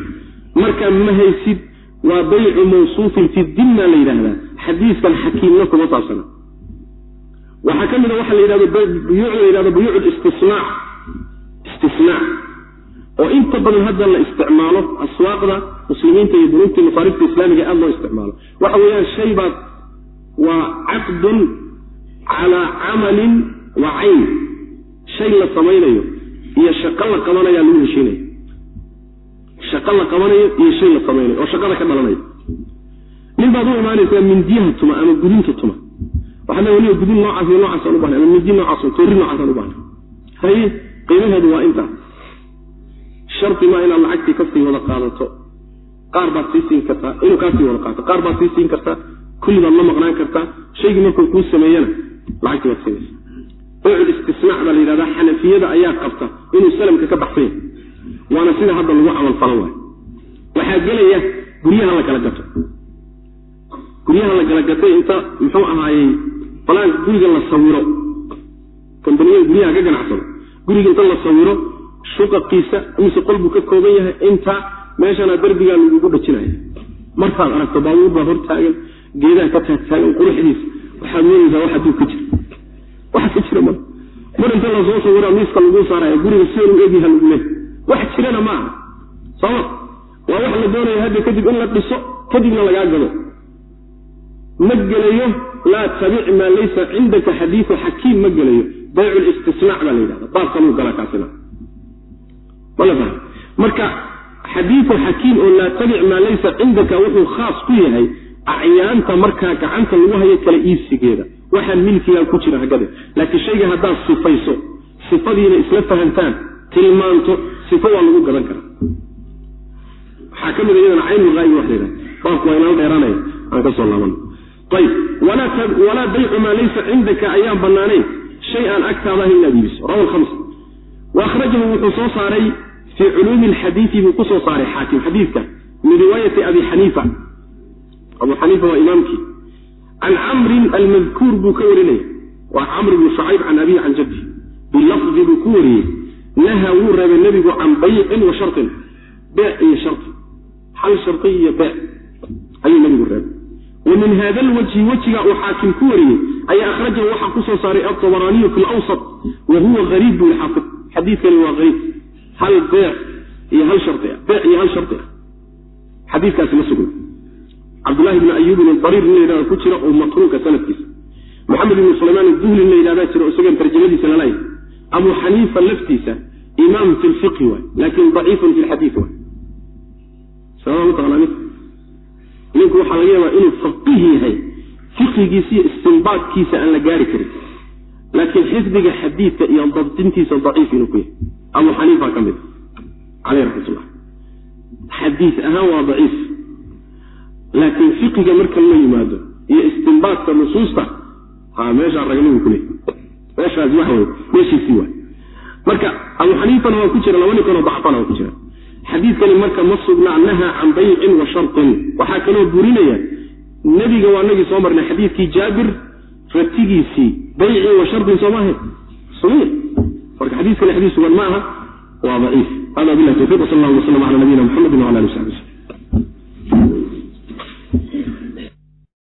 Markaa ma haysid waa baycu mawsuufin fi dimma la yidhaahdaa. Xadiiskan xakiimna kuma saabsana waxaa ka mid a waxa la yidhahdo buyuuc la yidhahdo buyuuc istisnaac istisnaac oo inta badan hadda la isticmaalo aswaaqda muslimiinta iyo dunuubtii masaarifta islaamiga aada loo isticmaalo. Waxa weeyaan shay baad waa caqdun calaa camalin wa cayn. Shay la samaynayo iyo shaqo la qabanayaa lagu heshiinaya shaqo la qabanayo iyo shay la samaynayo oo shaqada ka dhalanayo. Nin baad u imaanaysaa mindiyaha tuma ama gudinta tuma waxaa le weliba gudin noocaas iyo noocaasaan u bahnay ama mindi noocaas toori noocaasaan u bahnay haye qiimaheedu waa intaa shardi maa inaad lacagtii ka sii wada qaadato. Qaar baad sii siin kartaa inuu kaasii wada qaato. Qaar baad sii siin kartaa kulli baad la maqnaan kartaa. Shaygii markuu kuu sameeyana lacagtii baad siinaysa baycul istisnaac baa la yidhahdaa xanafiyada ayaa qabta inuu salamka ka baxsan yahay waana sida hadda lagu camal falan waayo. Waxaa gelaya guryaha la kala gato. Guryaha la kala gatay inta muxuu ahaayey falaanka guriga la sawiro. Kambaniyada guryaha ka ganacsado guriga inta la sawiro shuqaqiisa mise qol buu ka kooban yahay intaa meeshana derbigaa lagugu dhajinaya markaad aragto baabuur baa hor taagan geedaha ka taagtaagan quruxdiisa waxaad moodaysaa wax hadduu ka jiro. Wax ka jira ma. Mar inta la soo sawira miiska laguu saaraya guriga sidan u egyaha lagu leehay wax jirana ma aha. Sooma waa wax la doonaya hadda kadib in la dhiso kadibna lagaa gado ma gelayo laa tabic maa laysa cindaka xadiiu xakiim ma gelayo. Baycu listisnaac baa la yidhahda baabkanuu galaa kaasina. Marka xadiiu xakiim oo laa tabic maa laysa cindaka wuxuu khaas ku yahay acyaanta markaa gacanta lagu hayo kala iibsigeeda. Waxaan milkigaa ku jira hagade laakiin shayga haddaad sifayso sifadiina isla fahantaan tilmaanto sifo waa lagu gadan karaa. Waxaa ka mid a iyadana caynulaayi wax laydhaha baabku waa inala dheeraanaya aan ka soo laaban walaa baycu maa laysa cindaka ayaan banaanayn shay aan agtaada ahay inaad iibiso rawa lhams wa akhrajahu wuxuu soo saaray fii culuumi alxadiidi buu ku soo saaray xaakim xadiidka min riwaayati abi xaniifa. Abu xaniifa waa imaamkii. Can camrin almadkuur buu ka warinaya. Waa camr bnu shucayb can abihi can jaddi bilafdi buu ku wariyey. Naha wuu reebay nebigu can baycin wa sharin beec iyo shari hal shari iyo beec ayuu nebigu reebay wa min hada lwajhi wejiga uu xaakim ku wariyey ayaa akhrajahu waxaa ku soo saaray altabaraaniyu fi lawsat wa huwa hariib buu xaafid. Xadiidkani waa hariib hal beec iyo hal shari ah. Beec iyo hal shari ah. Xadiidkaasi ma sugna cabdulahi bni ayubin dariir in la yidhahda ku jira oo matruuka sanadkiisa. Maxamed ibni sulaymaan duhli in la yidhahdaa jira isagan tarjamadiisa lalahay abu xaniifa laftiisa imaam fi lfiqhi waay laakiin daciifun fi lxadiid waay ninku waxaa laga yaabaa inuu faqih yahay fiqigiisa iyo istinbaadkiisa aan la gaari karin. Laakiin xifdiga xadiidka iyo dabdintiisa daciif inuu ku yahay. Abu xaniifa ka mid caleyh raxmatullah xadiis ahaan waa daciif. Laakiin fiqiga marka la yimaado iyo istinbaadka nusuusta ha meeshaa ragnigu ku leey meeshaas waxa wey meeshiisii waay marka abu xaniifana waa ku jira laba ninkanoo dacfana waa ku jira xadiidkani marka ma sugnaa naha can baycin wa sharin waxaa kaloo burinaya nebiga waanagii soo marnay xadiidkii jaabir ratigiisii bayci wa sharin soo maaha. Marka xadiiskani xadiis sugan ma aha waa daciif. Hada bilah towfiq wsal allah waslam ala nabiyina mxamedi wala ali sabi wslam